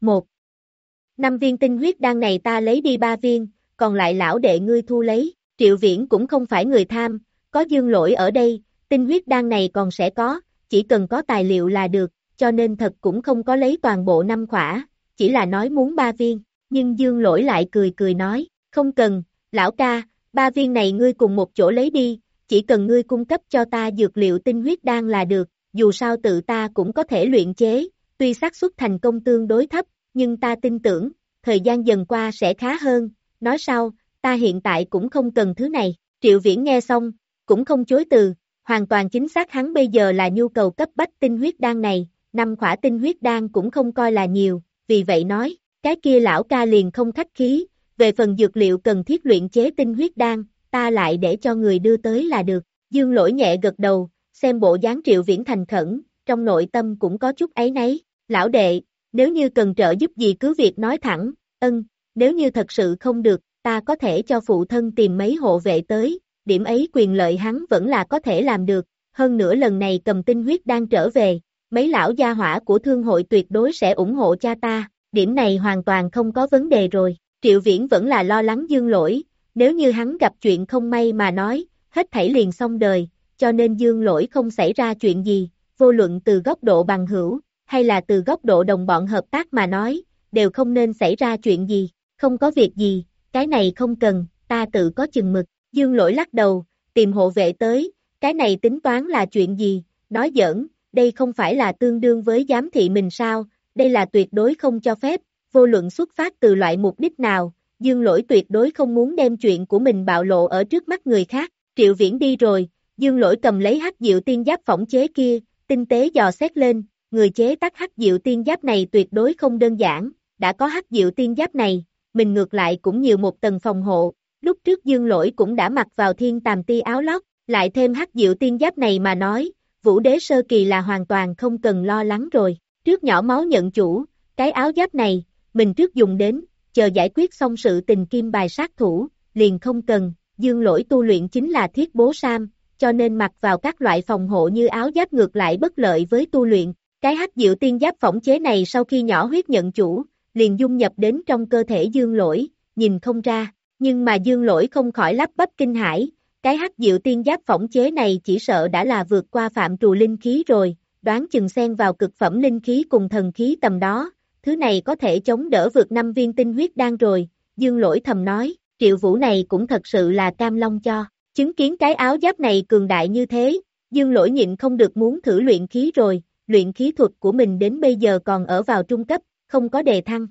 1. Năm viên tinh huyết đan này ta lấy đi ba viên, còn lại lão đệ ngươi thu lấy, triệu viễn cũng không phải người tham, có dương lỗi ở đây, tinh huyết đan này còn sẽ có, chỉ cần có tài liệu là được, cho nên thật cũng không có lấy toàn bộ năm khỏa, chỉ là nói muốn ba viên, nhưng dương lỗi lại cười cười nói, không cần, lão ca, ba viên này ngươi cùng một chỗ lấy đi, chỉ cần ngươi cung cấp cho ta dược liệu tinh huyết đan là được, dù sao tự ta cũng có thể luyện chế, tuy xác suất thành công tương đối thấp, nhưng ta tin tưởng, thời gian dần qua sẽ khá hơn, nói sau, ta hiện tại cũng không cần thứ này, triệu viễn nghe xong, cũng không chối từ, hoàn toàn chính xác hắn bây giờ là nhu cầu cấp bách tinh huyết đan này, năm khỏa tinh huyết đan cũng không coi là nhiều, vì vậy nói, cái kia lão ca liền không khách khí, về phần dược liệu cần thiết luyện chế tinh huyết đan, ta lại để cho người đưa tới là được, dương lỗi nhẹ gật đầu, xem bộ dáng triệu viễn thành khẩn, trong nội tâm cũng có chút ấy nấy, lão đệ, nếu như cần trợ giúp gì cứ việc nói thẳng, ân, nếu như thật sự không được, ta có thể cho phụ thân tìm mấy hộ vệ tới, điểm ấy quyền lợi hắn vẫn là có thể làm được, hơn nữa lần này cầm tinh huyết đang trở về, mấy lão gia hỏa của thương hội tuyệt đối sẽ ủng hộ cha ta, điểm này hoàn toàn không có vấn đề rồi, triệu viễn vẫn là lo lắng dương lỗi, nếu như hắn gặp chuyện không may mà nói, hết thảy liền xong đời, cho nên dương lỗi không xảy ra chuyện gì, vô luận từ góc độ bằng hữu, hay là từ góc độ đồng bọn hợp tác mà nói, đều không nên xảy ra chuyện gì, không có việc gì, cái này không cần, ta tự có chừng mực, dương lỗi lắc đầu, tìm hộ vệ tới, cái này tính toán là chuyện gì, nói giỡn, đây không phải là tương đương với giám thị mình sao, đây là tuyệt đối không cho phép, vô luận xuất phát từ loại mục đích nào, dương lỗi tuyệt đối không muốn đem chuyện của mình bạo lộ ở trước mắt người khác, triệu viễn đi rồi, dương lỗi cầm lấy hắc diệu tiên giáp phỏng chế kia, tinh tế dò xét lên, người chế tác hắc diệu tiên giáp này tuyệt đối không đơn giản, đã có hắc diệu tiên giáp này, mình ngược lại cũng nhiều một tầng phòng hộ, lúc trước dương lỗi cũng đã mặc vào thiên tàm ti áo lót, lại thêm hắc diệu tiên giáp này mà nói, vũ đế sơ kỳ là hoàn toàn không cần lo lắng rồi, trước nhỏ máu nhận chủ, cái áo giáp này, mình trước dùng đến, chờ giải quyết xong sự tình kim bài sát thủ, liền không cần, dương lỗi tu luyện chính là thiết bố sam, cho nên mặc vào các loại phòng hộ như áo giáp ngược lại bất lợi với tu luyện, cái hắc diệu tiên giáp phỏng chế này sau khi nhỏ huyết nhận chủ, liền dung nhập đến trong cơ thể dương lỗi, nhìn không ra, nhưng mà dương lỗi không khỏi lắp bắp kinh hãi, cái hắc diệu tiên giáp phỏng chế này chỉ sợ đã là vượt qua phạm trù linh khí rồi, đoán chừng xen vào cực phẩm linh khí cùng thần khí tầm đó, thứ này có thể chống đỡ vượt năm viên tinh huyết đan rồi, dương lỗi thầm nói, triệu vũ này cũng thật sự là cam long cho, chứng kiến cái áo giáp này cường đại như thế, dương lỗi nhịn không được muốn thử luyện khí rồi, luyện khí thuật của mình đến bây giờ còn ở vào trung cấp, không có đề thăng.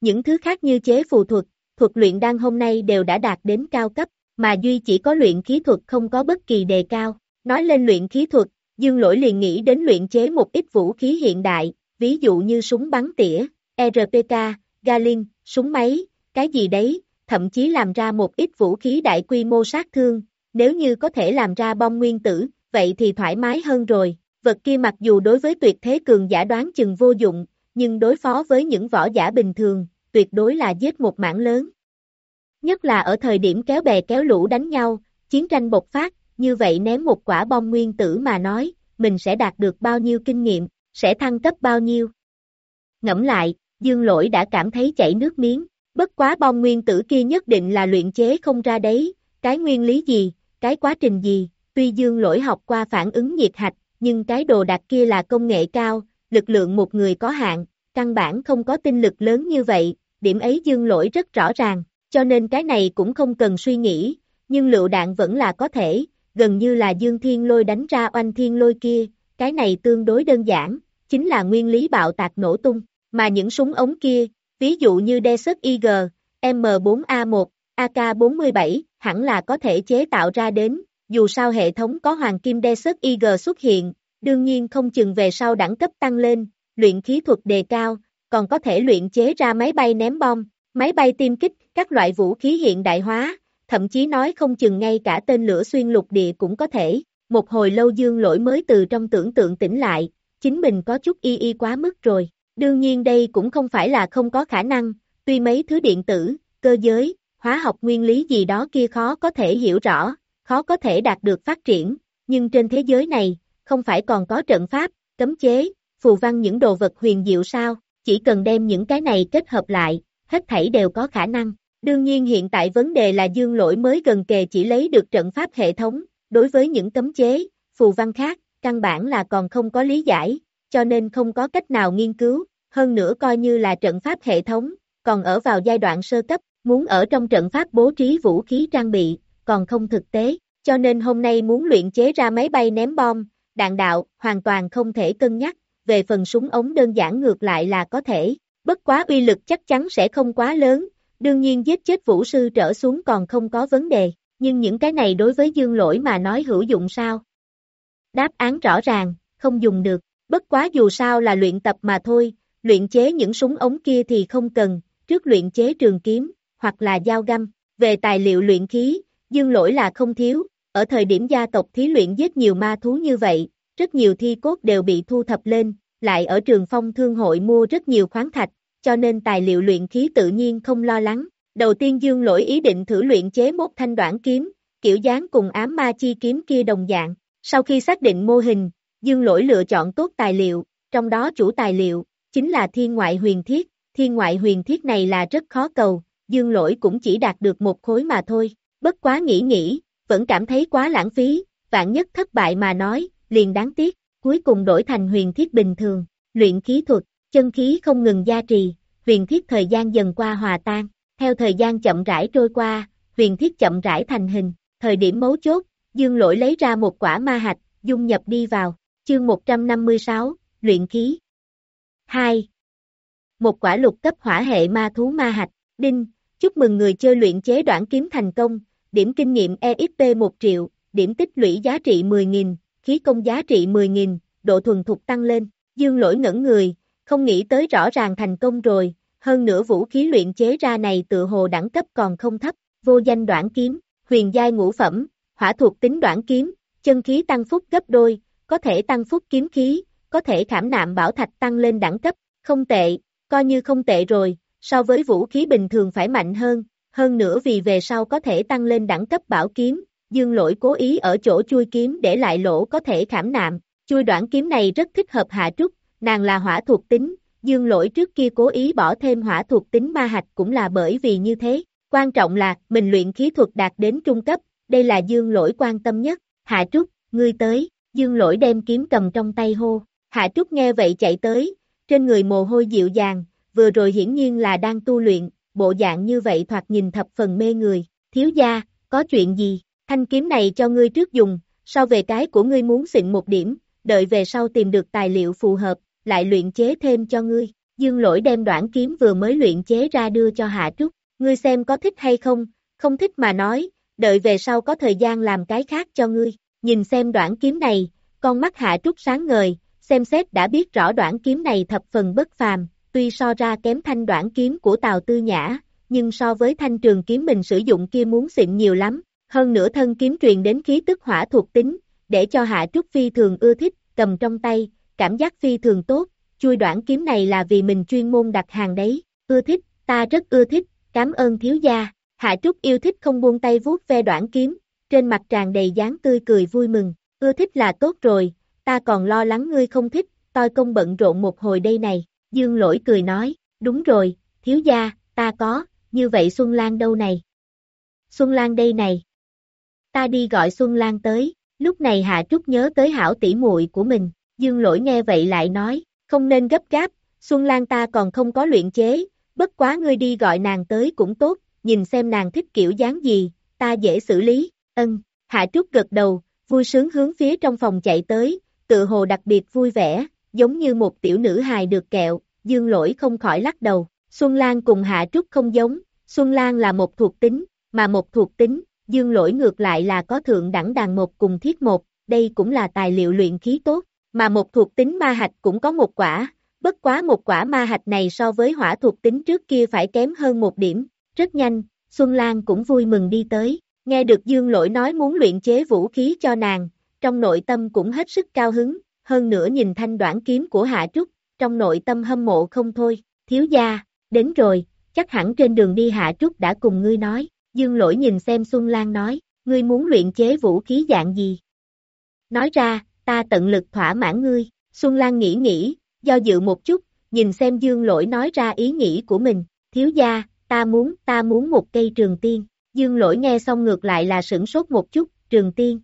Những thứ khác như chế phù thuật, thuật luyện đan hôm nay đều đã đạt đến cao cấp, mà Duy chỉ có luyện khí thuật không có bất kỳ đề cao. Nói lên luyện khí thuật, Dương Lỗi liền nghĩ đến luyện chế một ít vũ khí hiện đại, ví dụ như súng bắn tỉa, RPK, Galin, súng máy, cái gì đấy, thậm chí làm ra một ít vũ khí đại quy mô sát thương, nếu như có thể làm ra bom nguyên tử, vậy thì thoải mái hơn rồi. Vật kia mặc dù đối với tuyệt thế cường giả đoán chừng vô dụng, nhưng đối phó với những võ giả bình thường, tuyệt đối là giết một mảng lớn. Nhất là ở thời điểm kéo bè kéo lũ đánh nhau, chiến tranh bộc phát, như vậy ném một quả bom nguyên tử mà nói, mình sẽ đạt được bao nhiêu kinh nghiệm, sẽ thăng cấp bao nhiêu. Ngẫm lại, dương lỗi đã cảm thấy chảy nước miếng, bất quá bom nguyên tử kia nhất định là luyện chế không ra đấy, cái nguyên lý gì, cái quá trình gì, tuy dương lỗi học qua phản ứng nhiệt hạch, nhưng cái đồ đặc kia là công nghệ cao, lực lượng một người có hạn, căn bản không có tinh lực lớn như vậy, điểm ấy dương lỗi rất rõ ràng, cho nên cái này cũng không cần suy nghĩ, nhưng lựu đạn vẫn là có thể, gần như là dương thiên lôi đánh ra oanh thiên lôi kia, cái này tương đối đơn giản, chính là nguyên lý bạo tạc nổ tung, mà những súng ống kia, ví dụ như Desert Eagle, M4A1, AK-47, hẳn là có thể chế tạo ra đến, dù sao hệ thống có hoàng kim Desert Eagle xuất hiện, đương nhiên không chừng về sau đẳng cấp tăng lên, luyện khí thuật đề cao, còn có thể luyện chế ra máy bay ném bom, máy bay tiêm kích, các loại vũ khí hiện đại hóa, thậm chí nói không chừng ngay cả tên lửa xuyên lục địa cũng có thể. Một hồi lâu dương lỗi mới từ trong tưởng tượng tỉnh lại, chính mình có chút y y quá mức rồi. Đương nhiên đây cũng không phải là không có khả năng, tuy mấy thứ điện tử, cơ giới, hóa học nguyên lý gì đó kia khó có thể hiểu rõ, khó có thể đạt được phát triển, nhưng trên thế giới này, không phải còn có trận pháp, cấm chế, phù văn những đồ vật huyền diệu sao, chỉ cần đem những cái này kết hợp lại, hết thảy đều có khả năng. Đương nhiên hiện tại vấn đề là dương lỗi mới gần kề chỉ lấy được trận pháp hệ thống, đối với những cấm chế, phù văn khác, căn bản là còn không có lý giải, cho nên không có cách nào nghiên cứu, hơn nữa coi như là trận pháp hệ thống, còn ở vào giai đoạn sơ cấp, muốn ở trong trận pháp bố trí vũ khí trang bị, còn không thực tế, cho nên hôm nay muốn luyện chế ra máy bay ném bom, đạn đạo, hoàn toàn không thể cân nhắc, về phần súng ống đơn giản ngược lại là có thể, bất quá uy lực chắc chắn sẽ không quá lớn, đương nhiên giết chết vũ sư trở xuống còn không có vấn đề, nhưng những cái này đối với dương lỗi mà nói hữu dụng sao? Đáp án rõ ràng, không dùng được, bất quá dù sao là luyện tập mà thôi, luyện chế những súng ống kia thì không cần, trước luyện chế trường kiếm, hoặc là dao găm, về tài liệu luyện khí, dương lỗi là không thiếu, ở thời điểm gia tộc thí luyện giết nhiều ma thú như vậy, rất nhiều thi cốt đều bị thu thập lên, lại ở trường phong thương hội mua rất nhiều khoáng thạch, cho nên tài liệu luyện khí tự nhiên không lo lắng. Đầu tiên dương lỗi ý định thử luyện chế một thanh đoạn kiếm, kiểu dáng cùng ám ma chi kiếm kia đồng dạng. Sau khi xác định mô hình, dương lỗi lựa chọn tốt tài liệu, trong đó chủ tài liệu, chính là thiên ngoại huyền thiết. Thiên ngoại huyền thiết này là rất khó cầu, dương lỗi cũng chỉ đạt được một khối mà thôi. Bất quá nghĩ nghĩ, vẫn cảm thấy quá lãng phí, vạn nhất thất bại mà nói, liền đáng tiếc, cuối cùng đổi thành huyền thiết bình thường, luyện khí thuật, chân khí không ngừng gia trì, huyền thiết thời gian dần qua hòa tan, theo thời gian chậm rãi trôi qua, huyền thiết chậm rãi thành hình, thời điểm mấu chốt, dương lỗi lấy ra một quả ma hạch, dung nhập đi vào, chương 156, luyện khí. 2. Một quả lục cấp hỏa hệ ma thú ma hạch, đinh, chúc mừng người chơi luyện chế đoạn kiếm thành công, điểm kinh nghiệm EXP 1 triệu, điểm tích lũy giá trị 10.000, khí công giá trị 10.000, độ thuần thục tăng lên, dương lỗi ngẩn người, không nghĩ tới rõ ràng thành công rồi, hơn nữa vũ khí luyện chế ra này tự hồ đẳng cấp còn không thấp, vô danh đoạn kiếm, huyền giai ngũ phẩm, hỏa thuộc tính đoạn kiếm, chân khí tăng phúc gấp đôi, có thể tăng phúc kiếm khí, có thể khảm nạm bảo thạch tăng lên đẳng cấp, không tệ, coi như không tệ rồi, so với vũ khí bình thường phải mạnh hơn, hơn nữa vì về sau có thể tăng lên đẳng cấp bảo kiếm, dương lỗi cố ý ở chỗ chui kiếm để lại lỗ có thể khảm nạm, chui đoạn kiếm này rất thích hợp hạ trúc, nàng là hỏa thuộc tính, dương lỗi trước kia cố ý bỏ thêm hỏa thuộc tính ma hạch cũng là bởi vì như thế, quan trọng là mình luyện khí thuật đạt đến trung cấp, đây là dương lỗi quan tâm nhất, hạ trúc, ngươi tới, dương lỗi đem kiếm cầm trong tay hô, hạ trúc nghe vậy chạy tới, trên người mồ hôi dịu dàng, vừa rồi hiển nhiên là đang tu luyện, bộ dạng như vậy thoạt nhìn thập phần mê người, thiếu gia, có chuyện gì, thanh kiếm này cho ngươi trước dùng, sau về cái của ngươi muốn xịn một điểm, đợi về sau tìm được tài liệu phù hợp, lại luyện chế thêm cho ngươi. Dương lỗi đem đoạn kiếm vừa mới luyện chế ra đưa cho Hạ Trúc, ngươi xem có thích hay không, không thích mà nói, đợi về sau có thời gian làm cái khác cho ngươi. Nhìn xem đoạn kiếm này, con mắt Hạ Trúc sáng ngời, xem xét đã biết rõ đoạn kiếm này thập phần bất phàm, tuy so ra kém thanh đoạn kiếm của Tào Tư Nhã, nhưng so với thanh trường kiếm mình sử dụng kia muốn xịn nhiều lắm, hơn nữa thân kiếm truyền đến khí tức hỏa thuộc tính, để cho Hạ Trúc Phi thường ưa thích, cầm trong tay, cảm giác phi thường tốt, chui đoạn kiếm này là vì mình chuyên môn đặt hàng đấy, ưa thích, ta rất ưa thích, cảm ơn thiếu gia, Hạ Trúc yêu thích không buông tay vuốt ve đoạn kiếm, trên mặt tràn đầy dáng tươi cười vui mừng, ưa thích là tốt rồi, ta còn lo lắng ngươi không thích, tôi công bận rộn một hồi đây này, dương lỗi cười nói, đúng rồi, thiếu gia, ta có, như vậy Xuân Lan đâu này? Xuân Lan đây này. Ta đi gọi Xuân Lan tới, lúc này Hạ Trúc nhớ tới hảo tỷ muội của mình, dương lỗi nghe vậy lại nói, không nên gấp gáp, Xuân Lan ta còn không có luyện chế, bất quá ngươi đi gọi nàng tới cũng tốt, nhìn xem nàng thích kiểu dáng gì, ta dễ xử lý, ân, Hạ Trúc gật đầu, vui sướng hướng phía trong phòng chạy tới, tự hồ đặc biệt vui vẻ, giống như một tiểu nữ hài được kẹo, dương lỗi không khỏi lắc đầu, Xuân Lan cùng Hạ Trúc không giống, Xuân Lan là một thuộc tính, mà một thuộc tính, dương lỗi ngược lại là có thượng đẳng đàn một cùng thiết một, đây cũng là tài liệu luyện khí tốt, mà một thuộc tính ma hạch cũng có một quả, bất quá một quả ma hạch này so với hỏa thuộc tính trước kia phải kém hơn một điểm, rất nhanh, Xuân Lan cũng vui mừng đi tới, nghe được Dương Lỗi nói muốn luyện chế vũ khí cho nàng, trong nội tâm cũng hết sức cao hứng, hơn nữa nhìn thanh đoạn kiếm của Hạ Trúc, trong nội tâm hâm mộ không thôi, thiếu gia, đến rồi, chắc hẳn trên đường đi Hạ Trúc đã cùng ngươi nói, Dương Lỗi nhìn xem Xuân Lan nói, ngươi muốn luyện chế vũ khí dạng gì? Nói ra, ta tận lực thỏa mãn ngươi, Xuân Lan nghĩ nghĩ, do dự một chút, nhìn xem Dương Lỗi nói ra ý nghĩ của mình, thiếu gia, ta muốn, ta muốn một cây trường tiên, Dương Lỗi nghe xong ngược lại là sửng sốt một chút, trường tiên.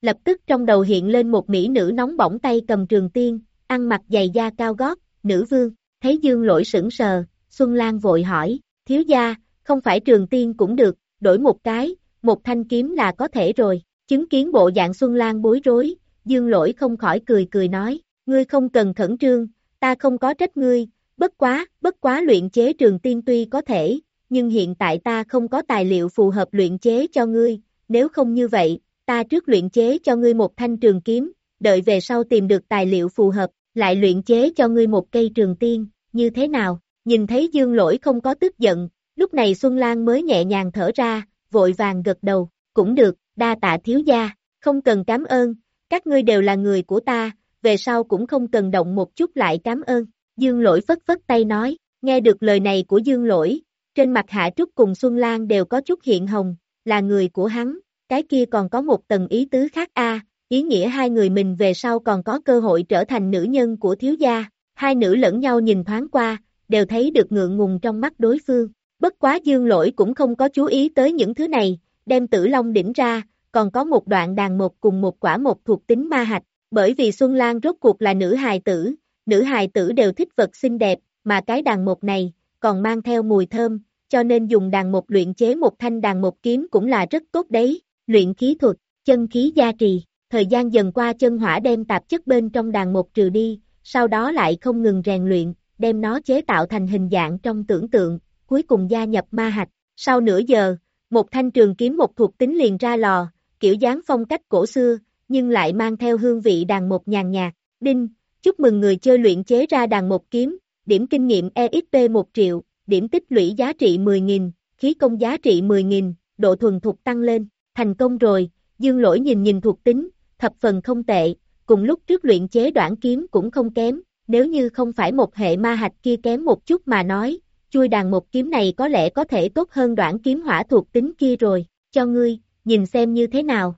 Lập tức trong đầu hiện lên một mỹ nữ nóng bỏng tay cầm trường tiên, ăn mặc giày da cao gót, nữ vương, thấy Dương Lỗi sửng sờ, Xuân Lan vội hỏi, thiếu gia, không phải trường tiên cũng được, đổi một cái, một thanh kiếm là có thể rồi, chứng kiến bộ dạng Xuân Lan bối rối, Dương Lỗi không khỏi cười cười nói, ngươi không cần khẩn trương, ta không có trách ngươi, bất quá, bất quá luyện chế trường tiên tuy có thể, nhưng hiện tại ta không có tài liệu phù hợp luyện chế cho ngươi, nếu không như vậy, ta trước luyện chế cho ngươi một thanh trường kiếm, đợi về sau tìm được tài liệu phù hợp, lại luyện chế cho ngươi một cây trường tiên, như thế nào? Nhìn thấy Dương Lỗi không có tức giận, lúc này Xuân Lan mới nhẹ nhàng thở ra, vội vàng gật đầu, cũng được, đa tạ thiếu gia, không cần cảm ơn, các ngươi đều là người của ta, về sau cũng không cần động một chút lại cảm ơn. Dương lỗi phất phất tay nói, nghe được lời này của Dương lỗi, trên mặt Hạ Trúc cùng Xuân Lan đều có chút hiện hồng, là người của hắn, cái kia còn có một tầng ý tứ khác a ý nghĩa hai người mình về sau còn có cơ hội trở thành nữ nhân của thiếu gia, hai nữ lẫn nhau nhìn thoáng qua, đều thấy được ngượng ngùng trong mắt đối phương, bất quá dương lỗi cũng không có chú ý tới những thứ này, đem tử long đỉnh ra, còn có một đoạn đàn một cùng một quả một thuộc tính ma hạch, bởi vì Xuân Lan rốt cuộc là nữ hài tử, nữ hài tử đều thích vật xinh đẹp, mà cái đàn một này, còn mang theo mùi thơm, cho nên dùng đàn một luyện chế một thanh đàn một kiếm cũng là rất tốt đấy, luyện khí thuật, chân khí gia trì, thời gian dần qua chân hỏa đem tạp chất bên trong đàn một trừ đi, sau đó lại không ngừng rèn luyện, đem nó chế tạo thành hình dạng trong tưởng tượng, cuối cùng gia nhập ma hạch, sau nửa giờ, một thanh trường kiếm một thuộc tính liền ra lò, kiểu dáng phong cách cổ xưa, nhưng lại mang theo hương vị đàn một nhàn nhạt, đinh, chúc mừng người chơi luyện chế ra đàn một kiếm, điểm kinh nghiệm EXP 1 triệu, điểm tích lũy giá trị 10.000, khí công giá trị 10.000, độ thuần thục tăng lên, thành công rồi, dương lỗi nhìn nhìn thuộc tính, thập phần không tệ, cùng lúc trước luyện chế đoạn kiếm cũng không kém, nếu như không phải một hệ ma hạch kia kém một chút mà nói, chui đàn một kiếm này có lẽ có thể tốt hơn đoạn kiếm hỏa thuộc tính kia rồi, cho ngươi, nhìn xem như thế nào.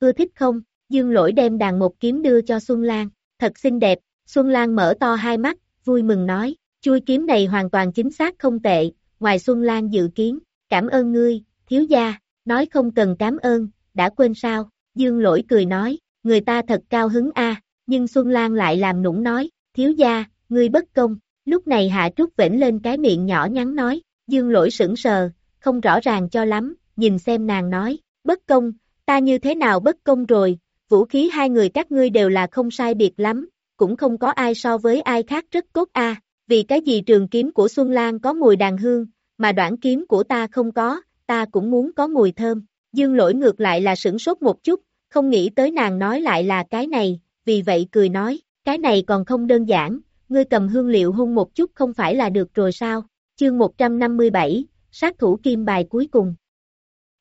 Ưa thích không? Dương lỗi đem đàn một kiếm đưa cho Xuân Lan, thật xinh đẹp, Xuân Lan mở to hai mắt, vui mừng nói, chui kiếm này hoàn toàn chính xác không tệ, ngoài Xuân Lan dự kiến, cảm ơn ngươi, thiếu gia, nói không cần cảm ơn, đã quên sao, Dương lỗi cười nói, người ta thật cao hứng a. Nhưng Xuân Lan lại làm nũng nói, thiếu gia, ngươi bất công, lúc này Hạ Trúc vĩnh lên cái miệng nhỏ nhắn nói, Dương lỗi sững sờ, không rõ ràng cho lắm, nhìn xem nàng nói, bất công, ta như thế nào bất công rồi, vũ khí hai người các ngươi đều là không sai biệt lắm, cũng không có ai so với ai khác rất tốt a. vì cái gì trường kiếm của Xuân Lan có mùi đàn hương, mà đoạn kiếm của ta không có, ta cũng muốn có mùi thơm. Dương lỗi ngược lại là sửng sốt một chút, không nghĩ tới nàng nói lại là cái này, vì vậy cười nói, cái này còn không đơn giản, ngươi cầm hương liệu hung một chút không phải là được rồi sao? Chương 157, sát thủ kim bài cuối cùng.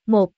1.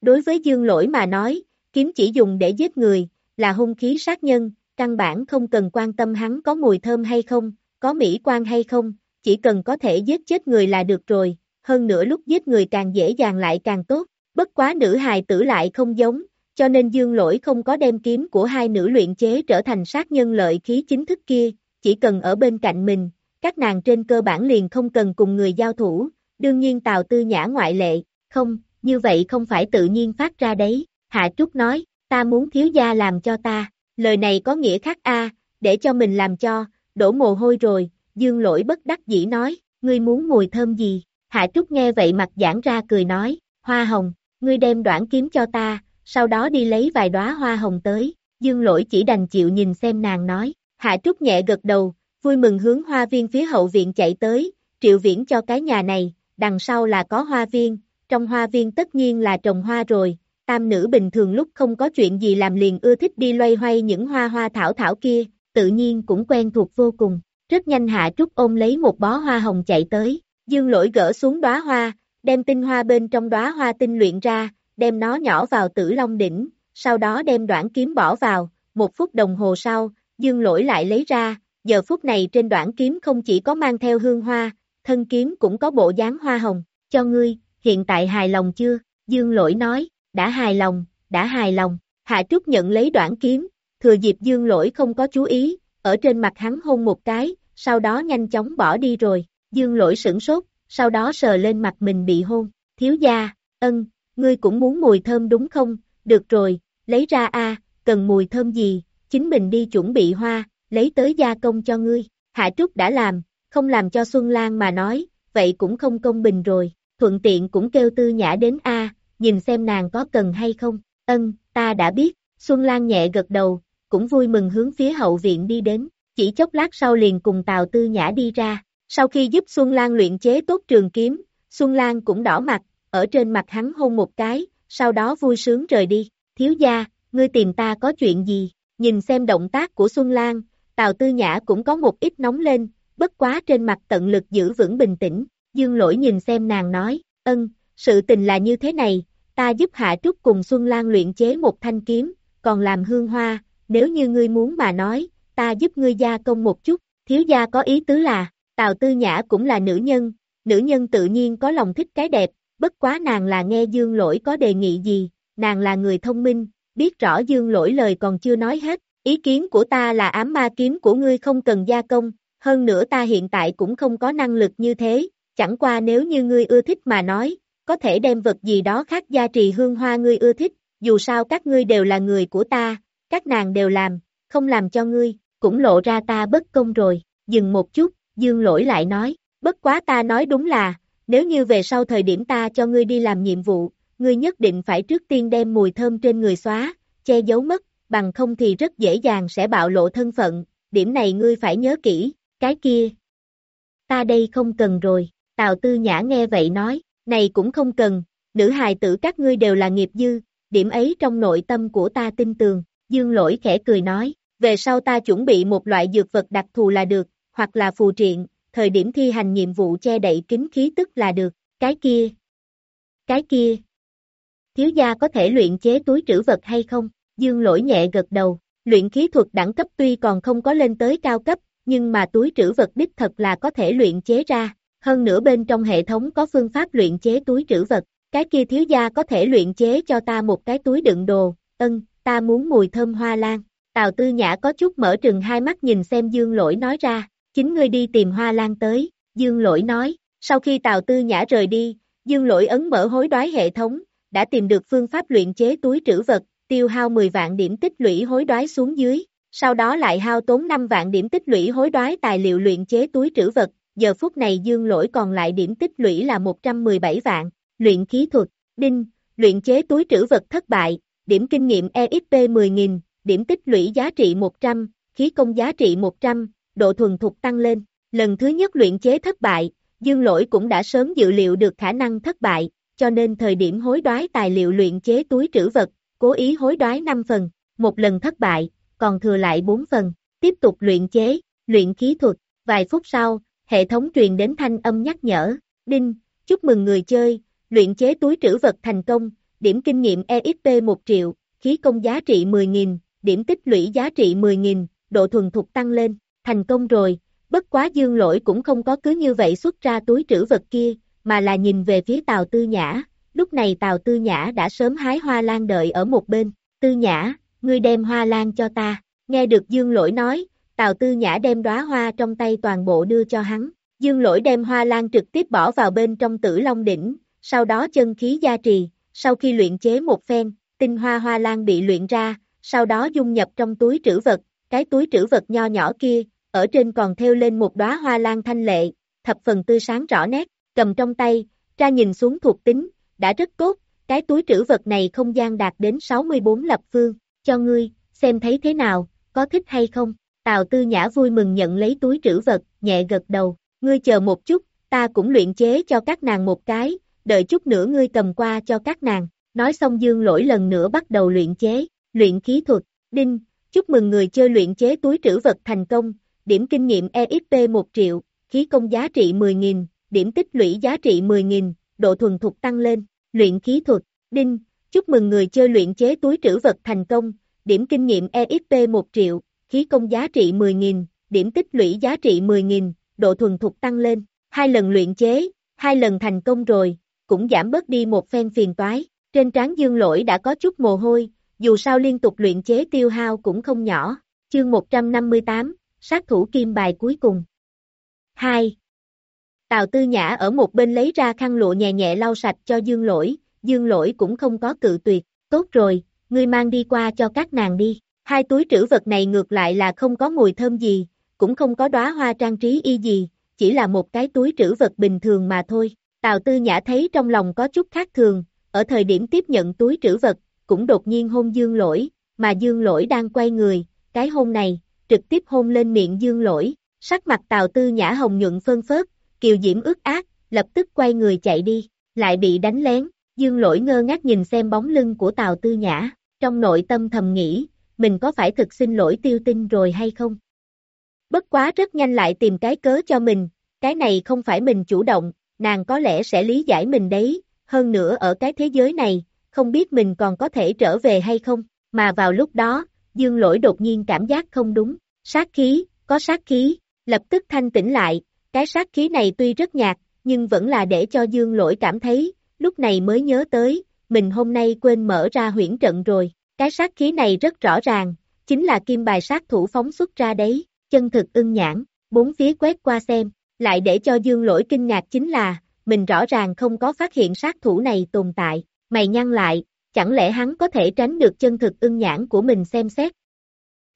Đối với dương lỗi mà nói, kiếm chỉ dùng để giết người, là hung khí sát nhân, căn bản không cần quan tâm hắn có mùi thơm hay không, có mỹ quan hay không, chỉ cần có thể giết chết người là được rồi, hơn nữa lúc giết người càng dễ dàng lại càng tốt, bất quá nữ hài tử lại không giống, cho nên dương lỗi không có đem kiếm của hai nữ luyện chế trở thành sát nhân lợi khí chính thức kia, chỉ cần ở bên cạnh mình, các nàng trên cơ bản liền không cần cùng người giao thủ, đương nhiên Tào Tư Nhã ngoại lệ, không, như vậy không phải tự nhiên phát ra đấy, Hạ Trúc nói, ta muốn thiếu gia làm cho ta, lời này có nghĩa khác a để cho mình làm cho, đổ mồ hôi rồi, dương lỗi bất đắc dĩ nói, ngươi muốn mùi thơm gì, Hạ Trúc nghe vậy mặt giãn ra cười nói, hoa hồng, ngươi đem đoạn kiếm cho ta, sau đó đi lấy vài đóa hoa hồng tới, dương lỗi chỉ đành chịu nhìn xem nàng nói, Hạ Trúc nhẹ gật đầu, vui mừng hướng hoa viên phía hậu viện chạy tới, triệu viễn cho cái nhà này, đằng sau là có hoa viên, trong hoa viên tất nhiên là trồng hoa rồi, tam nữ bình thường lúc không có chuyện gì làm liền ưa thích đi loay hoay những hoa hoa thảo thảo kia, tự nhiên cũng quen thuộc vô cùng. Rất nhanh Hạ Trúc ôm lấy một bó hoa hồng chạy tới, dương lỗi gỡ xuống đóa hoa, đem tinh hoa bên trong đóa hoa tinh luyện ra, đem nó nhỏ vào tử long đỉnh, sau đó đem đoạn kiếm bỏ vào, một phút đồng hồ sau, dương lỗi lại lấy ra, giờ phút này trên đoạn kiếm không chỉ có mang theo hương hoa, thân kiếm cũng có bộ dáng hoa hồng, cho ngươi, hiện tại hài lòng chưa, dương lỗi nói, đã hài lòng, đã hài lòng, Hạ Trúc nhận lấy đoạn kiếm, thừa dịp dương lỗi không có chú ý, ở trên mặt hắn hôn một cái, sau đó nhanh chóng bỏ đi rồi, dương lỗi sửng sốt, sau đó sờ lên mặt mình bị hôn, thiếu gia, ân, ngươi cũng muốn mùi thơm đúng không, được rồi, lấy ra a cần mùi thơm gì, chính mình đi chuẩn bị hoa, lấy tới gia công cho ngươi, Hạ Trúc đã làm, không làm cho Xuân Lan mà nói, vậy cũng không công bình rồi, thuận tiện cũng kêu tư nhã đến a nhìn xem nàng có cần hay không, ân, ta đã biết, Xuân Lan nhẹ gật đầu, cũng vui mừng hướng phía hậu viện đi đến, chỉ chốc lát sau liền cùng Tào Tư Nhã đi ra, sau khi giúp Xuân Lan luyện chế tốt trường kiếm, Xuân Lan cũng đỏ mặt, ở trên mặt hắn hôn một cái, sau đó vui sướng rời đi, thiếu gia, ngươi tìm ta có chuyện gì, nhìn xem động tác của Xuân Lan, Tào Tư Nhã cũng có một ít nóng lên, bất quá trên mặt tận lực giữ vững bình tĩnh, dương lỗi nhìn xem nàng nói, ân, sự tình là như thế này, ta giúp Hạ Trúc cùng Xuân Lan luyện chế một thanh kiếm, còn làm hương hoa, nếu như ngươi muốn mà nói, ta giúp ngươi gia công một chút, thiếu gia có ý tứ là, Tào Tư Nhã cũng là nữ nhân, nữ nhân tự nhiên có lòng thích cái đẹp, bất quá nàng là nghe dương lỗi có đề nghị gì, nàng là người thông minh, biết rõ dương lỗi lời còn chưa nói hết, ý kiến của ta là ám ma kiếm của ngươi không cần gia công, hơn nữa ta hiện tại cũng không có năng lực như thế, chẳng qua nếu như ngươi ưa thích mà nói, có thể đem vật gì đó khác gia trì hương hoa ngươi ưa thích, dù sao các ngươi đều là người của ta, các nàng đều làm, không làm cho ngươi, cũng lộ ra ta bất công rồi, dừng một chút, dương lỗi lại nói, bất quá ta nói đúng là, nếu như về sau thời điểm ta cho ngươi đi làm nhiệm vụ, ngươi nhất định phải trước tiên đem mùi thơm trên người xóa, che giấu mất, bằng không thì rất dễ dàng sẽ bạo lộ thân phận, điểm này ngươi phải nhớ kỹ, cái kia. Ta đây không cần rồi, Tào Tư Nhã nghe vậy nói, này cũng không cần, nữ hài tử các ngươi đều là nghiệp dư, điểm ấy trong nội tâm của ta tin tường, dương lỗi khẽ cười nói, về sau ta chuẩn bị một loại dược vật đặc thù là được, hoặc là phù triện, thời điểm thi hành nhiệm vụ che đậy kính khí tức là được, cái kia, cái kia, thiếu gia có thể luyện chế túi trữ vật hay không, dương lỗi nhẹ gật đầu, luyện khí thuật đẳng cấp tuy còn không có lên tới cao cấp, nhưng mà túi trữ vật đích thật là có thể luyện chế ra, hơn nữa bên trong hệ thống có phương pháp luyện chế túi trữ vật, cái kia thiếu gia có thể luyện chế cho ta một cái túi đựng đồ, ân, ta muốn mùi thơm hoa lan. Tào Tư Nhã có chút mở trừng hai mắt nhìn xem Dương Lỗi nói ra, chính ngươi đi tìm hoa lan tới, Dương Lỗi nói, sau khi Tào Tư Nhã rời đi, Dương Lỗi ấn mở hối đoái hệ thống, đã tìm được phương pháp luyện chế túi trữ vật, tiêu hao 10 vạn điểm tích lũy hối đoái xuống dưới, sau đó lại hao tốn 5 vạn điểm tích lũy hối đoái tài liệu luyện chế túi trữ vật, giờ phút này dương lỗi còn lại điểm tích lũy là 117 vạn, luyện khí thuật, đinh, luyện chế túi trữ vật thất bại, điểm kinh nghiệm EXP 10.000, điểm tích lũy giá trị 100, khí công giá trị 100, độ thuần thục tăng lên, lần thứ nhất luyện chế thất bại, dương lỗi cũng đã sớm dự liệu được khả năng thất bại, cho nên thời điểm hối đoái tài liệu luyện chế túi trữ vật, cố ý hối đoái 5 phần, một lần thất bại, còn thừa lại 4 phần, tiếp tục luyện chế, luyện khí thuật, vài phút sau, hệ thống truyền đến thanh âm nhắc nhở, đinh, chúc mừng người chơi, luyện chế túi trữ vật thành công, điểm kinh nghiệm EXP 1 triệu, khí công giá trị 10.000, điểm tích lũy giá trị 10.000, độ thuần thục tăng lên, thành công rồi, bất quá dương lỗi cũng không có cứ như vậy xuất ra túi trữ vật kia, mà là nhìn về phía Tào Tư Nhã, lúc này Tào Tư Nhã đã sớm hái hoa lan đợi ở một bên, Tư Nhã, ngươi đem hoa lan cho ta, nghe được Dương Lỗi nói, Tào Tư Nhã đem đóa hoa trong tay toàn bộ đưa cho hắn, Dương Lỗi đem hoa lan trực tiếp bỏ vào bên trong tử long đỉnh, sau đó chân khí gia trì, sau khi luyện chế một phen, tinh hoa hoa lan bị luyện ra, sau đó dung nhập trong túi trữ vật, cái túi trữ vật nho nhỏ kia, ở trên còn theo lên một đóa hoa lan thanh lệ, thập phần tươi sáng rõ nét, cầm trong tay, ra nhìn xuống thuộc tính, đã rất tốt, cái túi trữ vật này không gian đạt đến 64 lập phương, cho ngươi, xem thấy thế nào, có thích hay không, Tào Tư Nhã vui mừng nhận lấy túi trữ vật, nhẹ gật đầu, ngươi chờ một chút, ta cũng luyện chế cho các nàng một cái, đợi chút nữa ngươi cầm qua cho các nàng, nói xong dương lỗi lần nữa bắt đầu luyện chế, luyện khí thuật, đinh, chúc mừng người chơi luyện chế túi trữ vật thành công, điểm kinh nghiệm EXP 1 triệu, khí công giá trị 10.000, điểm tích lũy giá trị 10.000, độ thuần thục tăng lên, luyện khí thuật, đinh, chúc mừng người chơi luyện chế túi trữ vật thành công, điểm kinh nghiệm EXP 1 triệu, khí công giá trị 10.000, điểm tích lũy giá trị 10.000, độ thuần thục tăng lên, hai lần luyện chế, hai lần thành công rồi, cũng giảm bớt đi một phen phiền toái, trên trán dương lỗi đã có chút mồ hôi, dù sao liên tục luyện chế tiêu hao cũng không nhỏ, chương 158, sát thủ kim bài cuối cùng. 2. Tào Tư Nhã ở một bên lấy ra khăn lụa nhẹ nhẹ lau sạch cho Dương Lỗi, Dương Lỗi cũng không có cự tuyệt, tốt rồi, ngươi mang đi qua cho các nàng đi. Hai túi trữ vật này ngược lại là không có mùi thơm gì, cũng không có đóa hoa trang trí y gì, chỉ là một cái túi trữ vật bình thường mà thôi. Tào Tư Nhã thấy trong lòng có chút khác thường, ở thời điểm tiếp nhận túi trữ vật, cũng đột nhiên hôn Dương Lỗi, mà Dương Lỗi đang quay người, cái hôn này, trực tiếp hôn lên miệng Dương Lỗi, sắc mặt Tào Tư Nhã hồng nhuận phân phớt, kiều diễm ướt ác, lập tức quay người chạy đi, lại bị đánh lén, Dương Lỗi ngơ ngác nhìn xem bóng lưng của Tào Tư Nhã, trong nội tâm thầm nghĩ, mình có phải thực xin lỗi tiêu tinh rồi hay không? Bất quá rất nhanh lại tìm cái cớ cho mình, cái này không phải mình chủ động, nàng có lẽ sẽ lý giải mình đấy, hơn nữa ở cái thế giới này, không biết mình còn có thể trở về hay không, mà vào lúc đó, dương lỗi đột nhiên cảm giác không đúng, sát khí, có sát khí, lập tức thanh tỉnh lại, cái sát khí này tuy rất nhạt, nhưng vẫn là để cho dương lỗi cảm thấy, lúc này mới nhớ tới, mình hôm nay quên mở ra huyển trận rồi, cái sát khí này rất rõ ràng, chính là kim bài sát thủ phóng xuất ra đấy, chân thực ưng nhãn, bốn phía quét qua xem, lại để cho dương lỗi kinh ngạc chính là, mình rõ ràng không có phát hiện sát thủ này tồn tại, mày nhăn lại, chẳng lẽ hắn có thể tránh được chân thực ưng nhãn của mình xem xét.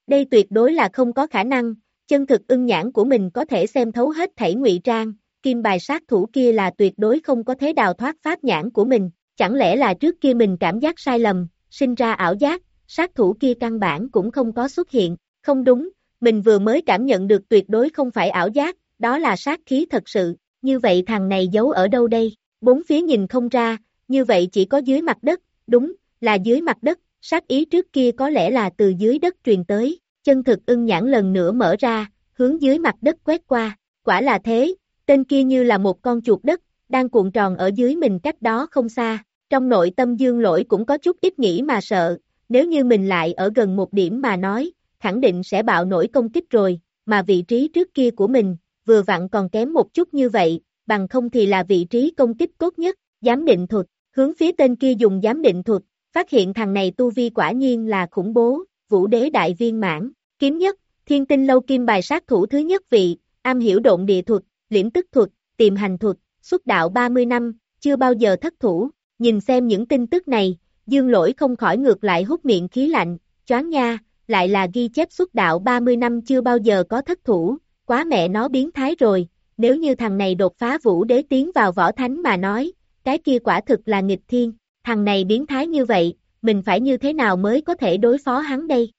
Đây tuyệt đối là không có khả năng, chân thực ưng nhãn của mình có thể xem thấu hết thảy ngụy trang, kim bài sát thủ kia là tuyệt đối không có thế đào thoát pháp nhãn của mình, chẳng lẽ là trước kia mình cảm giác sai lầm, sinh ra ảo giác, sát thủ kia căn bản cũng không có xuất hiện, không đúng, mình vừa mới cảm nhận được tuyệt đối không phải ảo giác, đó là sát khí thật sự, như vậy thằng này giấu ở đâu đây, bốn phía nhìn không ra, như vậy chỉ có dưới mặt đất, đúng, là dưới mặt đất, sát ý trước kia có lẽ là từ dưới đất truyền tới, chân thực ưng nhãn lần nữa mở ra, hướng dưới mặt đất quét qua, quả là thế, tên kia như là một con chuột đất, đang cuộn tròn ở dưới mình cách đó không xa, trong nội tâm dương lỗi cũng có chút ít nghĩ mà sợ, nếu như mình lại ở gần một điểm mà nói, khẳng định sẽ bạo nổi công kích rồi, mà vị trí trước kia của mình, vừa vặn còn kém một chút như vậy, bằng không thì là vị trí công kích tốt nhất, giám định thuật, hướng phía tên kia dùng giám định thuật, phát hiện thằng này tu vi quả nhiên là khủng bố, vũ đế đại viên mãn, kiếm nhất, thiên tinh lâu kim bài sát thủ thứ nhất vị, am hiểu độn địa thuật, liễm tức thuật, tìm hành thuật, xuất đạo 30 năm, chưa bao giờ thất thủ, nhìn xem những tin tức này, dương lỗi không khỏi ngược lại hút miệng khí lạnh, choáng nha, lại là ghi chép xuất đạo 30 năm chưa bao giờ có thất thủ, quá mẹ nó biến thái rồi, nếu như thằng này đột phá vũ đế tiến vào võ thánh mà nói, cái kia quả thực là nghịch thiên, thằng này biến thái như vậy, mình phải như thế nào mới có thể đối phó hắn đây?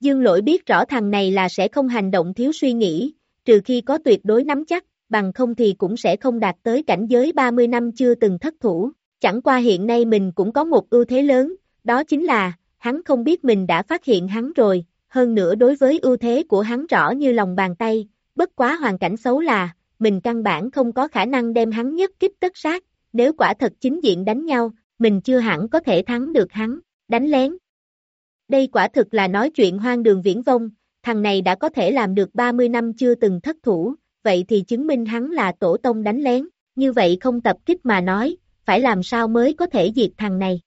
Dương lỗi biết rõ thằng này là sẽ không hành động thiếu suy nghĩ, trừ khi có tuyệt đối nắm chắc, bằng không thì cũng sẽ không đạt tới cảnh giới 30 năm chưa từng thất thủ. Chẳng qua hiện nay mình cũng có một ưu thế lớn, đó chính là, hắn không biết mình đã phát hiện hắn rồi, hơn nữa đối với ưu thế của hắn rõ như lòng bàn tay, bất quá hoàn cảnh xấu là, mình căn bản không có khả năng đem hắn nhất kích tất sát, nếu quả thật chính diện đánh nhau, mình chưa hẳn có thể thắng được hắn, đánh lén. Đây quả thực là nói chuyện hoang đường viễn vông, thằng này đã có thể làm được 30 năm chưa từng thất thủ, vậy thì chứng minh hắn là tổ tông đánh lén, như vậy không tập kích mà nói, phải làm sao mới có thể diệt thằng này.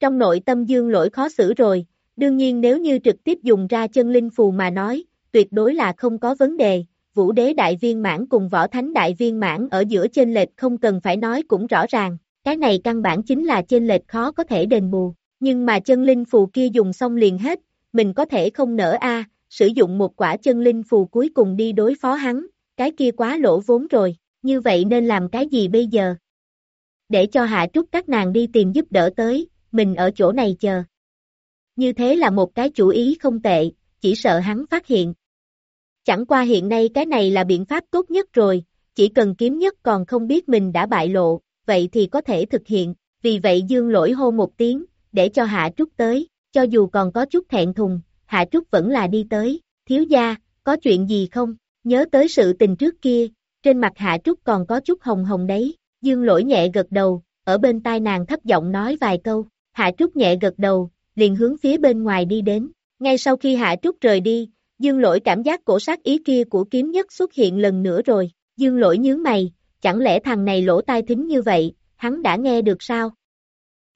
Trong nội tâm dương lỗi khó xử rồi, đương nhiên nếu như trực tiếp dùng ra chân linh phù mà nói, tuyệt đối là không có vấn đề, vũ đế đại viên mãn cùng võ thánh đại viên mãn ở giữa trên lệch không cần phải nói cũng rõ ràng, cái này căn bản chính là trên lệch khó có thể đền bù, nhưng mà chân linh phù kia dùng xong liền hết, mình có thể không nở a sử dụng một quả chân linh phù cuối cùng đi đối phó hắn, cái kia quá lỗ vốn rồi, như vậy nên làm cái gì bây giờ? Để cho hạ trúc các nàng đi tìm giúp đỡ tới, mình ở chỗ này chờ. Như thế là một cái chủ ý không tệ, chỉ sợ hắn phát hiện. Chẳng qua hiện nay cái này là biện pháp tốt nhất rồi, chỉ cần kiếm nhất còn không biết mình đã bại lộ, vậy thì có thể thực hiện, vì vậy dương lỗi hô một tiếng, để cho Hạ Trúc tới, cho dù còn có chút thẹn thùng, Hạ Trúc vẫn là đi tới, thiếu gia, có chuyện gì không, nhớ tới sự tình trước kia, trên mặt Hạ Trúc còn có chút hồng hồng đấy, dương lỗi nhẹ gật đầu, ở bên tai nàng thấp giọng nói vài câu, Hạ Trúc nhẹ gật đầu, liền hướng phía bên ngoài đi đến, ngay sau khi Hạ Trúc rời đi, dương lỗi cảm giác cổ sát ý kia của kiếm nhất xuất hiện lần nữa rồi, dương lỗi nhướng mày, chẳng lẽ thằng này lỗ tai thính như vậy, hắn đã nghe được sao?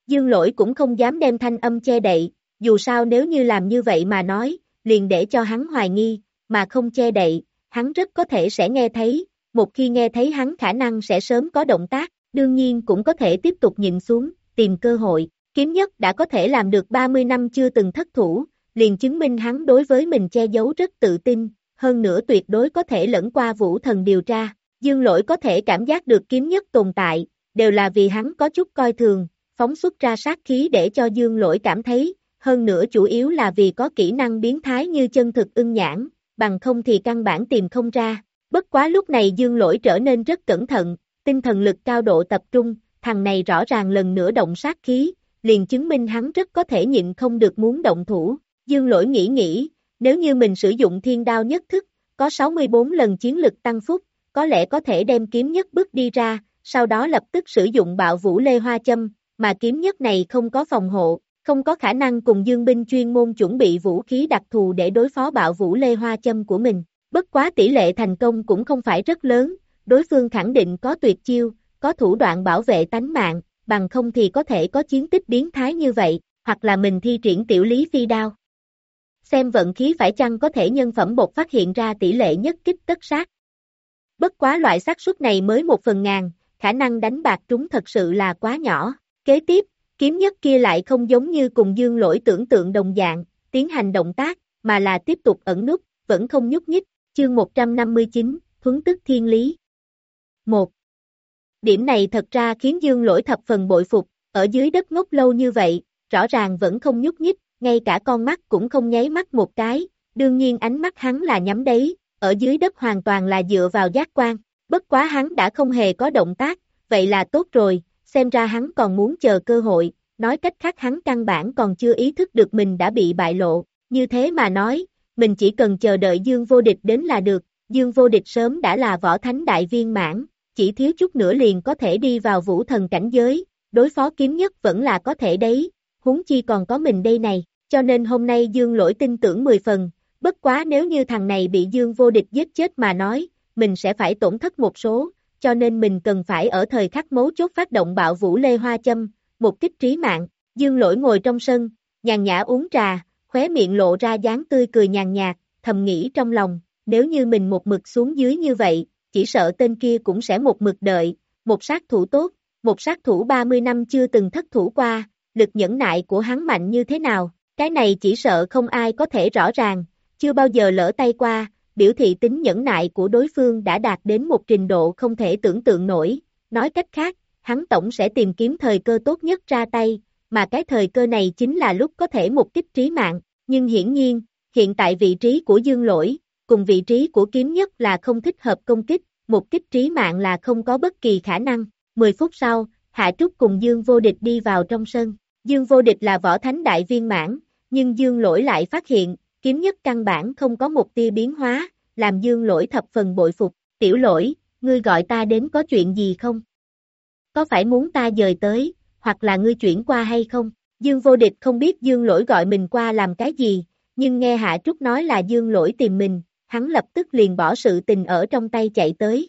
Dương lỗi cũng không dám đem thanh âm che đậy, dù sao nếu như làm như vậy mà nói, liền để cho hắn hoài nghi, mà không che đậy, hắn rất có thể sẽ nghe thấy, một khi nghe thấy hắn khả năng sẽ sớm có động tác, đương nhiên cũng có thể tiếp tục nhìn xuống, tìm cơ hội, kiếm nhất đã có thể làm được 30 năm chưa từng thất thủ, liền chứng minh hắn đối với mình che giấu rất tự tin, hơn nữa tuyệt đối có thể lẫn qua vũ thần điều tra, dương lỗi có thể cảm giác được kiếm nhất tồn tại, đều là vì hắn có chút coi thường, phóng xuất ra sát khí để cho dương lỗi cảm thấy, hơn nữa chủ yếu là vì có kỹ năng biến thái như chân thực ưng nhãn, bằng không thì căn bản tìm không ra. Bất quá lúc này dương lỗi trở nên rất cẩn thận, tinh thần lực cao độ tập trung, thằng này rõ ràng lần nữa động sát khí, liền chứng minh hắn rất có thể nhịn không được muốn động thủ. Dương lỗi nghĩ nghĩ, nếu như mình sử dụng thiên đao nhất thức, có 64 lần chiến lực tăng phúc, có lẽ có thể đem kiếm nhất bước đi ra, sau đó lập tức sử dụng bạo vũ lê hoa châm, mà kiếm nhất này không có phòng hộ, không có khả năng cùng dương binh chuyên môn chuẩn bị vũ khí đặc thù để đối phó bạo vũ lê hoa châm của mình. Bất quá tỷ lệ thành công cũng không phải rất lớn, đối phương khẳng định có tuyệt chiêu, có thủ đoạn bảo vệ tánh mạng, bằng không thì có thể có chiến tích biến thái như vậy, hoặc là mình thi triển tiểu lý phi đao. Xem vận khí phải chăng có thể nhân phẩm bột phát hiện ra tỷ lệ nhất kích tất sát. Bất quá loại xác suất này mới một phần ngàn, khả năng đánh bạc trúng thật sự là quá nhỏ. Kế tiếp, kiếm nhất kia lại không giống như cùng dương lỗi tưởng tượng đồng dạng, tiến hành động tác, mà là tiếp tục ẩn nút, vẫn không nhúc nhích, chương 159, thuấn tức thiên lý. 1. Điểm này thật ra khiến dương lỗi thập phần bội phục, ở dưới đất ngốc lâu như vậy, rõ ràng vẫn không nhúc nhích, ngay cả con mắt cũng không nháy mắt một cái, đương nhiên ánh mắt hắn là nhắm đấy, ở dưới đất hoàn toàn là dựa vào giác quan, bất quá hắn đã không hề có động tác, vậy là tốt rồi, xem ra hắn còn muốn chờ cơ hội, nói cách khác hắn căn bản còn chưa ý thức được mình đã bị bại lộ, như thế mà nói, mình chỉ cần chờ đợi Dương vô địch đến là được, Dương vô địch sớm đã là võ thánh đại viên mãn, chỉ thiếu chút nữa liền có thể đi vào vũ thần cảnh giới, đối phó kiếm nhất vẫn là có thể đấy, huống chi còn có mình đây này, cho nên hôm nay Dương lỗi tin tưởng 10 phần, bất quá nếu như thằng này bị Dương vô địch giết chết mà nói, mình sẽ phải tổn thất một số, cho nên mình cần phải ở thời khắc mấu chốt phát động bạo vũ lê hoa châm, một kích trí mạng. Dương lỗi ngồi trong sân, nhàn nhã uống trà, khóe miệng lộ ra dáng tươi cười nhàn nhạt, thầm nghĩ trong lòng, nếu như mình một mực xuống dưới như vậy, chỉ sợ tên kia cũng sẽ một mực đợi, một sát thủ tốt, một sát thủ 30 năm chưa từng thất thủ qua, lực nhẫn nại của hắn mạnh như thế nào, cái này chỉ sợ không ai có thể rõ ràng, chưa bao giờ lỡ tay qua, biểu thị tính nhẫn nại của đối phương đã đạt đến một trình độ không thể tưởng tượng nổi, nói cách khác, hắn tổng sẽ tìm kiếm thời cơ tốt nhất ra tay, mà cái thời cơ này chính là lúc có thể một kích trí mạng, nhưng hiển nhiên, hiện tại vị trí của dương lỗi, cùng vị trí của kiếm nhất là không thích hợp công kích, một kích trí mạng là không có bất kỳ khả năng. 10 phút sau, Hạ Trúc cùng Dương Vô Địch đi vào trong sân. Dương Vô Địch là võ thánh đại viên mãn, nhưng Dương Lỗi lại phát hiện, kiếm nhất căn bản không có một tia biến hóa, làm dương lỗi thập phần bội phục, tiểu lỗi, ngươi gọi ta đến có chuyện gì không? Có phải muốn ta dời tới, hoặc là ngươi chuyển qua hay không? Dương vô địch không biết dương lỗi gọi mình qua làm cái gì, nhưng nghe Hạ Trúc nói là dương lỗi tìm mình, hắn lập tức liền bỏ sự tình ở trong tay chạy tới.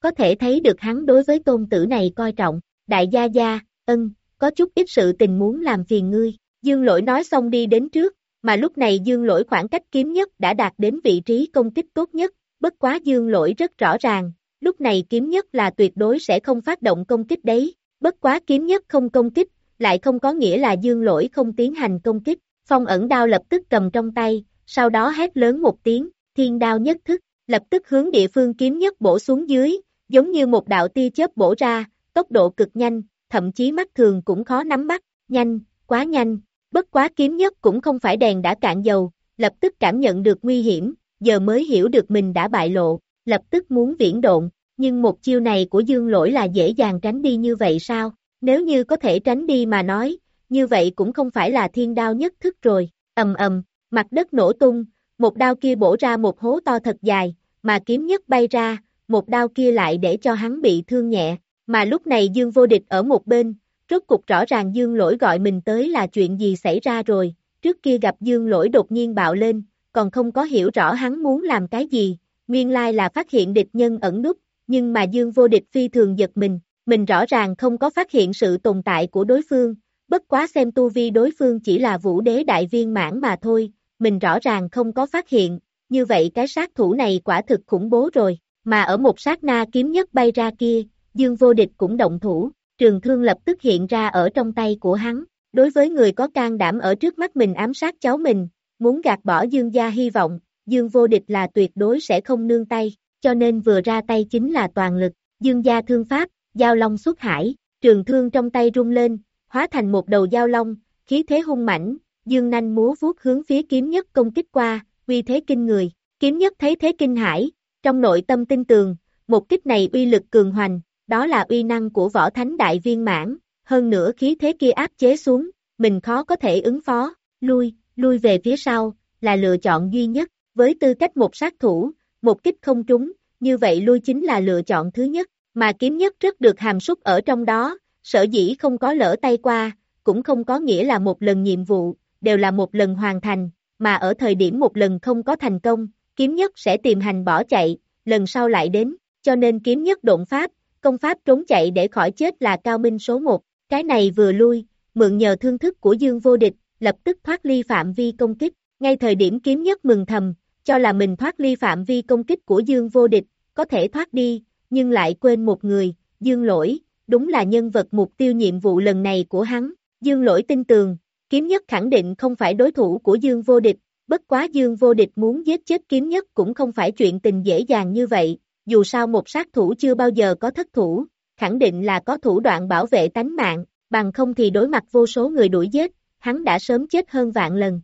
có thể thấy được hắn đối với tôn tử này coi trọng, đại gia gia, ân, có chút ít sự tình muốn làm phiền ngươi, dương lỗi nói xong đi đến trước, mà lúc này dương lỗi khoảng cách kiếm nhất đã đạt đến vị trí công kích tốt nhất, bất quá dương lỗi rất rõ ràng, lúc này kiếm nhất là tuyệt đối sẽ không phát động công kích đấy, bất quá kiếm nhất không công kích, lại không có nghĩa là dương lỗi không tiến hành công kích, phong ẩn đao lập tức cầm trong tay, sau đó hét lớn một tiếng, thiên đao nhất thức, lập tức hướng địa phương kiếm nhất bổ xuống dưới, giống như một đạo tia chớp bổ ra, tốc độ cực nhanh, thậm chí mắt thường cũng khó nắm bắt, nhanh, quá nhanh, bất quá kiếm nhất cũng không phải đèn đã cạn dầu, lập tức cảm nhận được nguy hiểm, giờ mới hiểu được mình đã bại lộ, lập tức muốn viễn độn, nhưng một chiêu này của dương lỗi là dễ dàng tránh đi như vậy sao? Nếu như có thể tránh đi mà nói, như vậy cũng không phải là thiên đao nhất thức rồi, ầm ầm, mặt đất nổ tung, một đao kia bổ ra một hố to thật dài, mà kiếm nhất bay ra, một đao kia lại để cho hắn bị thương nhẹ, mà lúc này Dương vô địch ở một bên, rốt cục rõ ràng Dương lỗi gọi mình tới là chuyện gì xảy ra rồi, trước kia gặp Dương lỗi đột nhiên bạo lên, còn không có hiểu rõ hắn muốn làm cái gì, nguyên lai là phát hiện địch nhân ẩn núp, nhưng mà Dương vô địch phi thường giật mình, mình rõ ràng không có phát hiện sự tồn tại của đối phương, bất quá xem tu vi đối phương chỉ là vũ đế đại viên mãn mà thôi, mình rõ ràng không có phát hiện, như vậy cái sát thủ này quả thực khủng bố rồi, mà ở một sát na kiếm nhất bay ra kia, Dương vô địch cũng động thủ, trường thương lập tức hiện ra ở trong tay của hắn, đối với người có can đảm ở trước mắt mình ám sát cháu mình, muốn gạt bỏ Dương gia hy vọng, Dương vô địch là tuyệt đối sẽ không nương tay, cho nên vừa ra tay chính là toàn lực, Dương gia thương pháp, giao long xuất hải, trường thương trong tay rung lên, hóa thành một đầu giao long, khí thế hung mãnh, Dương nanh múa vuốt hướng phía kiếm nhất công kích qua, uy thế kinh người, kiếm nhất thấy thế kinh hải, trong nội tâm tin tường, một kích này uy lực cường hoành, đó là uy năng của võ thánh đại viên mãn, hơn nữa khí thế kia áp chế xuống, mình khó có thể ứng phó, lui, lui về phía sau, là lựa chọn duy nhất, với tư cách một sát thủ, một kích không trúng, như vậy lui chính là lựa chọn thứ nhất, mà kiếm nhất rất được hàm súc ở trong đó, sở dĩ không có lỡ tay qua, cũng không có nghĩa là một lần nhiệm vụ, đều là một lần hoàn thành, mà ở thời điểm một lần không có thành công, kiếm nhất sẽ tìm hành bỏ chạy, lần sau lại đến, cho nên kiếm nhất độn pháp, công pháp trốn chạy để khỏi chết là cao minh số một, cái này vừa lui, mượn nhờ thương thức của Dương vô địch, lập tức thoát ly phạm vi công kích, ngay thời điểm kiếm nhất mừng thầm, cho là mình thoát ly phạm vi công kích của Dương vô địch, có thể thoát đi, nhưng lại quên một người, Dương lỗi, đúng là nhân vật mục tiêu nhiệm vụ lần này của hắn, Dương lỗi tin tường, kiếm nhất khẳng định không phải đối thủ của Dương vô địch, bất quá Dương vô địch muốn giết chết kiếm nhất cũng không phải chuyện tình dễ dàng như vậy, dù sao một sát thủ chưa bao giờ có thất thủ, khẳng định là có thủ đoạn bảo vệ tánh mạng, bằng không thì đối mặt vô số người đuổi giết, hắn đã sớm chết hơn vạn lần.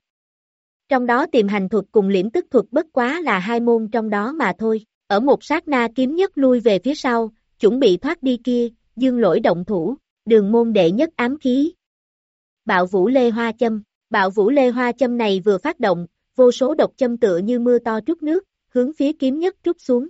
Trong đó tìm hành thuật cùng liễm tức thuật bất quá là hai môn trong đó mà thôi, ở một sát na kiếm nhất lui về phía sau, chuẩn bị thoát đi kia, dương lỗi động thủ, đường môn đệ nhất ám khí. Bạo vũ lê hoa châm, bạo vũ lê hoa châm này vừa phát động, vô số độc châm tựa như mưa to trút nước, hướng phía kiếm nhất trút xuống.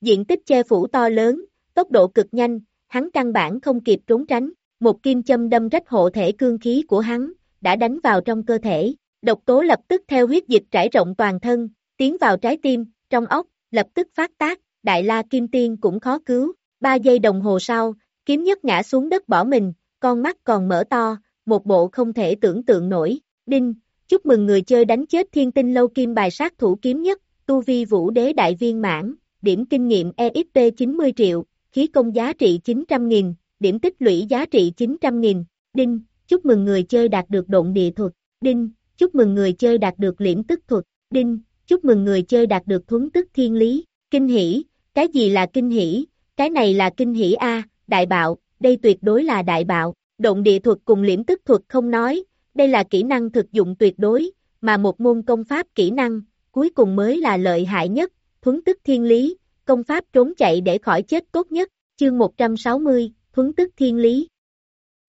Diện tích che phủ to lớn, tốc độ cực nhanh, hắn căn bản không kịp trốn tránh, một kim châm đâm rách hộ thể cương khí của hắn, đã đánh vào trong cơ thể, độc tố lập tức theo huyết dịch trải rộng toàn thân, tiến vào trái tim, trong ốc, lập tức phát tác, đại la kim tiên cũng khó cứu, ba giây đồng hồ sau, kiếm nhất ngã xuống đất bỏ mình, con mắt còn mở to, một bộ không thể tưởng tượng nổi, đinh, chúc mừng người chơi đánh chết thiên tinh lâu kim bài sát thủ kiếm nhất, tu vi vũ đế đại viên mãn, điểm kinh nghiệm EXP 90 triệu, khí công giá trị 900.000, điểm tích lũy giá trị 900.000, đinh, chúc mừng người chơi đạt được độn địa thuật, đinh, chúc mừng người chơi đạt được liễm tức thuật, đinh, chúc mừng người chơi đạt được thuấn tức thiên lý, kinh hỷ, cái gì là kinh hỷ, cái này là kinh hỷ A, đại bạo, đây tuyệt đối là đại bạo, động địa thuật cùng liễm tức thuật không nói, đây là kỹ năng thực dụng tuyệt đối, mà một môn công pháp kỹ năng, cuối cùng mới là lợi hại nhất, thuấn tức thiên lý, công pháp trốn chạy để khỏi chết tốt nhất, chương 160, thuấn tức thiên lý.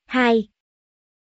2.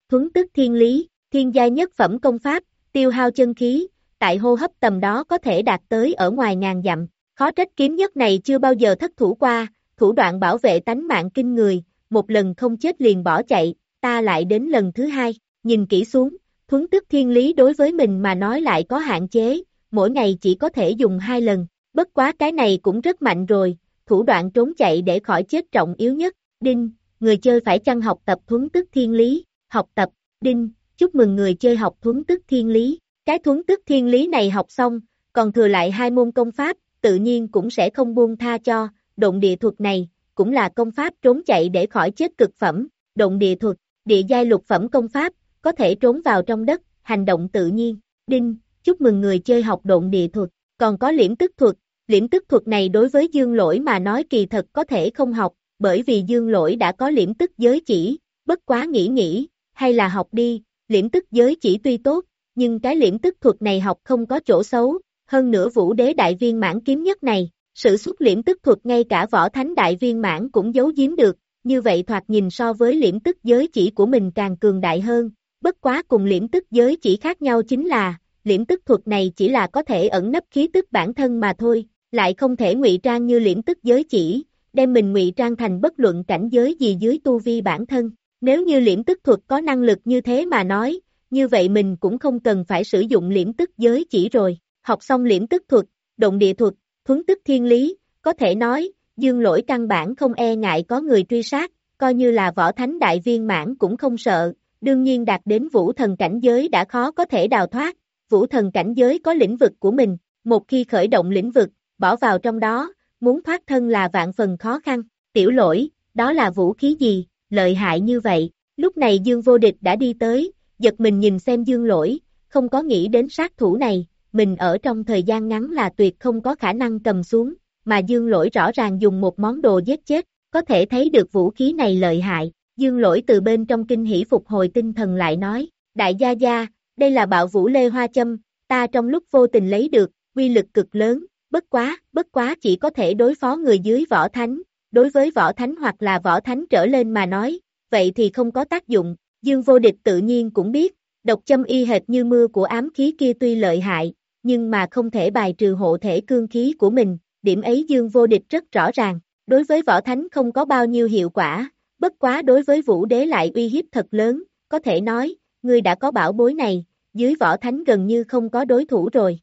Thuấn tức thiên lý, thiên gia nhất phẩm công pháp, tiêu hao chân khí, tại hô hấp tầm đó có thể đạt tới ở ngoài ngàn dặm, khó trách kiếm nhất này chưa bao giờ thất thủ qua, thủ đoạn bảo vệ tánh mạng kinh người, một lần không chết liền bỏ chạy, ta lại đến lần thứ hai, nhìn kỹ xuống, thuấn tức thiên lý đối với mình mà nói lại có hạn chế, mỗi ngày chỉ có thể dùng hai lần, bất quá cái này cũng rất mạnh rồi, thủ đoạn trốn chạy để khỏi chết trọng yếu nhất, đinh, người chơi phải chăng học tập thuấn tức thiên lý, học tập, đinh, chúc mừng người chơi học thuấn tức thiên lý, cái thuấn tức thiên lý này học xong, còn thừa lại hai môn công pháp, tự nhiên cũng sẽ không buông tha cho, động địa thuật này, cũng là công pháp trốn chạy để khỏi chết cực phẩm, động địa thuật, địa giai lục phẩm công pháp, có thể trốn vào trong đất, hành động tự nhiên, đinh, chúc mừng người chơi học động địa thuật, còn có liễm tức thuật, liễm tức thuật này đối với dương lỗi mà nói kỳ thật có thể không học, bởi vì dương lỗi đã có liễm tức giới chỉ, bất quá nghĩ nghĩ, hay là học đi, liễm tức giới chỉ tuy tốt, nhưng cái liễm tức thuật này học không có chỗ xấu, hơn nữa vũ đế đại viên mãn kiếm nhất này, sự xuất liễm tức thuật ngay cả võ thánh đại viên mãn cũng giấu giếm được, như vậy thoạt nhìn so với liễm tức giới chỉ của mình càng cường đại hơn, bất quá cùng liễm tức giới chỉ khác nhau chính là, liễm tức thuật này chỉ là có thể ẩn nấp khí tức bản thân mà thôi, lại không thể ngụy trang như liễm tức giới chỉ, đem mình ngụy trang thành bất luận cảnh giới gì dưới tu vi bản thân. Nếu như liễm tức thuật có năng lực như thế mà nói, như vậy mình cũng không cần phải sử dụng liễm tức giới chỉ rồi. Học xong liễm tức thuật, động địa thuật, thuấn tức thiên lý, có thể nói, dương lỗi căn bản không e ngại có người truy sát, coi như là võ thánh đại viên mãn cũng không sợ, đương nhiên đạt đến vũ thần cảnh giới đã khó có thể đào thoát, vũ thần cảnh giới có lĩnh vực của mình, một khi khởi động lĩnh vực, bỏ vào trong đó, muốn thoát thân là vạn phần khó khăn, tiểu lỗi, đó là vũ khí gì, lợi hại như vậy, lúc này dương vô địch đã đi tới, giật mình nhìn xem dương lỗi, không có nghĩ đến sát thủ này, mình ở trong thời gian ngắn là tuyệt không có khả năng cầm xuống, mà dương lỗi rõ ràng dùng một món đồ giết chết, có thể thấy được vũ khí này lợi hại, dương lỗi từ bên trong kinh hỷ phục hồi tinh thần lại nói, đại gia gia, đây là bạo vũ lê hoa châm, ta trong lúc vô tình lấy được, quy lực cực lớn, bất quá, bất quá chỉ có thể đối phó người dưới võ thánh, đối với võ thánh hoặc là võ thánh trở lên mà nói, vậy thì không có tác dụng, dương vô địch tự nhiên cũng biết, độc châm y hệt như mưa của ám khí kia tuy lợi hại, nhưng mà không thể bài trừ hộ thể cương khí của mình, điểm ấy dương vô địch rất rõ ràng, đối với võ thánh không có bao nhiêu hiệu quả, bất quá đối với vũ đế lại uy hiếp thật lớn, có thể nói, ngươi đã có bảo bối này, dưới võ thánh gần như không có đối thủ rồi.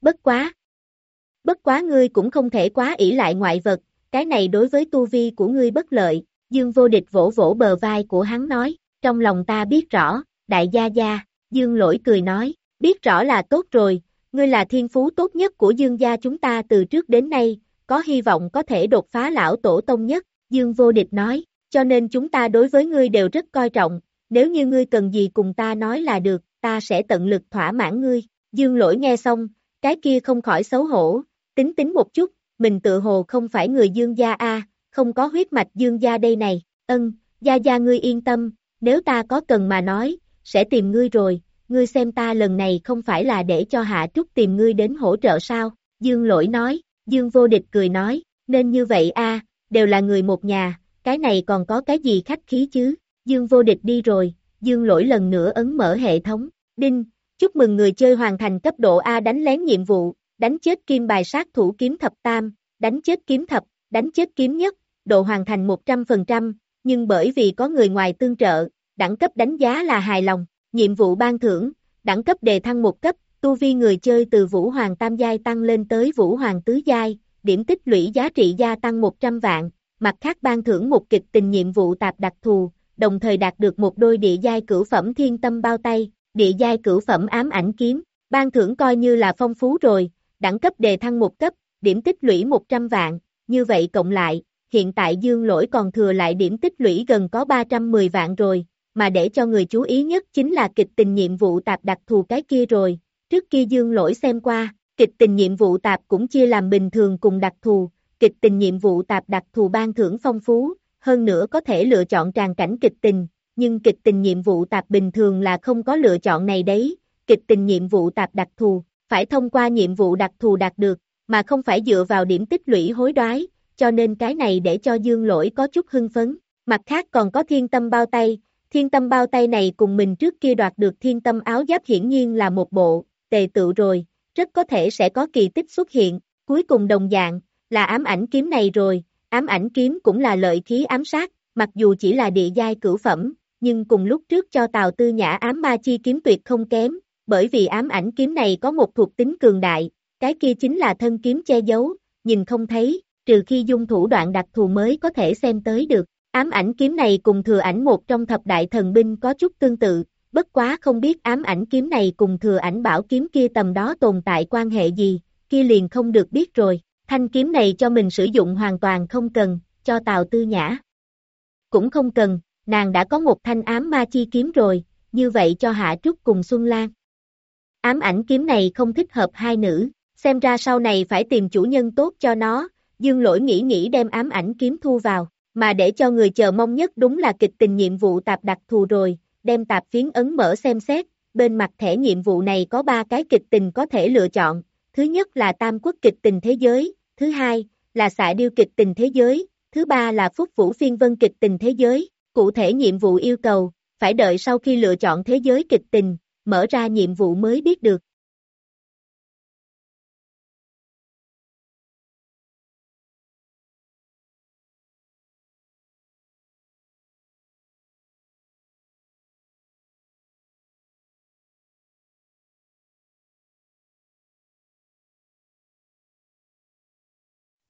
Bất quá. Bất quá ngươi cũng không thể quá ỷ lại ngoại vật, cái này đối với tu vi của ngươi bất lợi, Dương vô địch vỗ vỗ bờ vai của hắn nói, trong lòng ta biết rõ, đại gia gia, Dương lỗi cười nói, biết rõ là tốt rồi, ngươi là thiên phú tốt nhất của Dương gia chúng ta từ trước đến nay, có hy vọng có thể đột phá lão tổ tông nhất, Dương vô địch nói, cho nên chúng ta đối với ngươi đều rất coi trọng, nếu như ngươi cần gì cùng ta nói là được, ta sẽ tận lực thỏa mãn ngươi. Dương lỗi nghe xong, cái kia không khỏi xấu hổ, tính tính một chút, mình tự hồ không phải người dương gia a, không có huyết mạch dương gia đây này, ân, gia gia ngươi yên tâm, nếu ta có cần mà nói, sẽ tìm ngươi rồi, ngươi xem ta lần này không phải là để cho Hạ Trúc tìm ngươi đến hỗ trợ sao, dương lỗi nói, dương vô địch cười nói, nên như vậy a, đều là người một nhà, cái này còn có cái gì khách khí chứ, dương vô địch đi rồi, dương lỗi lần nữa ấn mở hệ thống, đinh, chúc mừng người chơi hoàn thành cấp độ A đánh lén nhiệm vụ, đánh chết kim bài sát thủ kiếm thập tam, đánh chết kiếm thập, đánh chết kiếm nhất, độ hoàn thành 100%, nhưng bởi vì có người ngoài tương trợ, đẳng cấp đánh giá là hài lòng, nhiệm vụ ban thưởng, đẳng cấp đề thăng một cấp, tu vi người chơi từ Vũ Hoàng Tam Giai tăng lên tới Vũ Hoàng Tứ Giai, điểm tích lũy giá trị gia tăng 100 vạn, mặt khác ban thưởng một kịch tình nhiệm vụ tạp đặc thù, đồng thời đạt được một đôi địa giai cửu phẩm thiên tâm bao tay, địa giai cửu phẩm ám ảnh kiếm, ban thưởng coi như là phong phú rồi, đẳng cấp đề thăng một cấp, điểm tích lũy 100 vạn, như vậy cộng lại, hiện tại dương lỗi còn thừa lại điểm tích lũy gần có 310 vạn rồi, mà để cho người chú ý nhất chính là kịch tình nhiệm vụ tạp đặc thù cái kia rồi, trước kia dương lỗi xem qua, kịch tình nhiệm vụ tạp cũng chia làm bình thường cùng đặc thù, kịch tình nhiệm vụ tạp đặc thù ban thưởng phong phú, hơn nữa có thể lựa chọn tràn cảnh kịch tình, nhưng kịch tình nhiệm vụ tạp bình thường là không có lựa chọn này đấy, kịch tình nhiệm vụ tạp đặc thù, phải thông qua nhiệm vụ đặc thù đạt được, mà không phải dựa vào điểm tích lũy hối đoái, cho nên cái này để cho dương lỗi có chút hưng phấn. Mặt khác còn có thiên tâm bao tay, thiên tâm bao tay này cùng mình trước kia đoạt được thiên tâm áo giáp hiển nhiên là một bộ, tề tự rồi, rất có thể sẽ có kỳ tích xuất hiện, cuối cùng đồng dạng, là ám ảnh kiếm này rồi, ám ảnh kiếm cũng là lợi khí ám sát, mặc dù chỉ là địa giai cửu phẩm, nhưng cùng lúc trước cho Tào Tư Nhã ám ma chi kiếm tuyệt không kém, bởi vì ám ảnh kiếm này có một thuộc tính cường đại, cái kia chính là thân kiếm che giấu, nhìn không thấy, trừ khi dung thủ đoạn đặc thù mới có thể xem tới được. Ám ảnh kiếm này cùng thừa ảnh một trong thập đại thần binh có chút tương tự, bất quá không biết ám ảnh kiếm này cùng thừa ảnh bảo kiếm kia tầm đó tồn tại quan hệ gì, kia liền không được biết rồi. Thanh kiếm này cho mình sử dụng hoàn toàn không cần, cho Tào Tư Nhã. Cũng không cần, nàng đã có một thanh ám ma chi kiếm rồi, như vậy cho Hạ Trúc cùng Xuân Lan. Ám ảnh kiếm này không thích hợp hai nữ, xem ra sau này phải tìm chủ nhân tốt cho nó, dương lỗi nghĩ nghĩ đem ám ảnh kiếm thu vào, mà để cho người chờ mong nhất đúng là kịch tình nhiệm vụ tạp đặc thù rồi, đem tạp phiến ấn mở xem xét, bên mặt thẻ nhiệm vụ này có ba cái kịch tình có thể lựa chọn, thứ nhất là tam quốc kịch tình thế giới, thứ hai là xạ điêu kịch tình thế giới, thứ ba là phúc vũ phiên vân kịch tình thế giới, cụ thể nhiệm vụ yêu cầu, phải đợi sau khi lựa chọn thế giới kịch tình, mở ra nhiệm vụ mới biết được.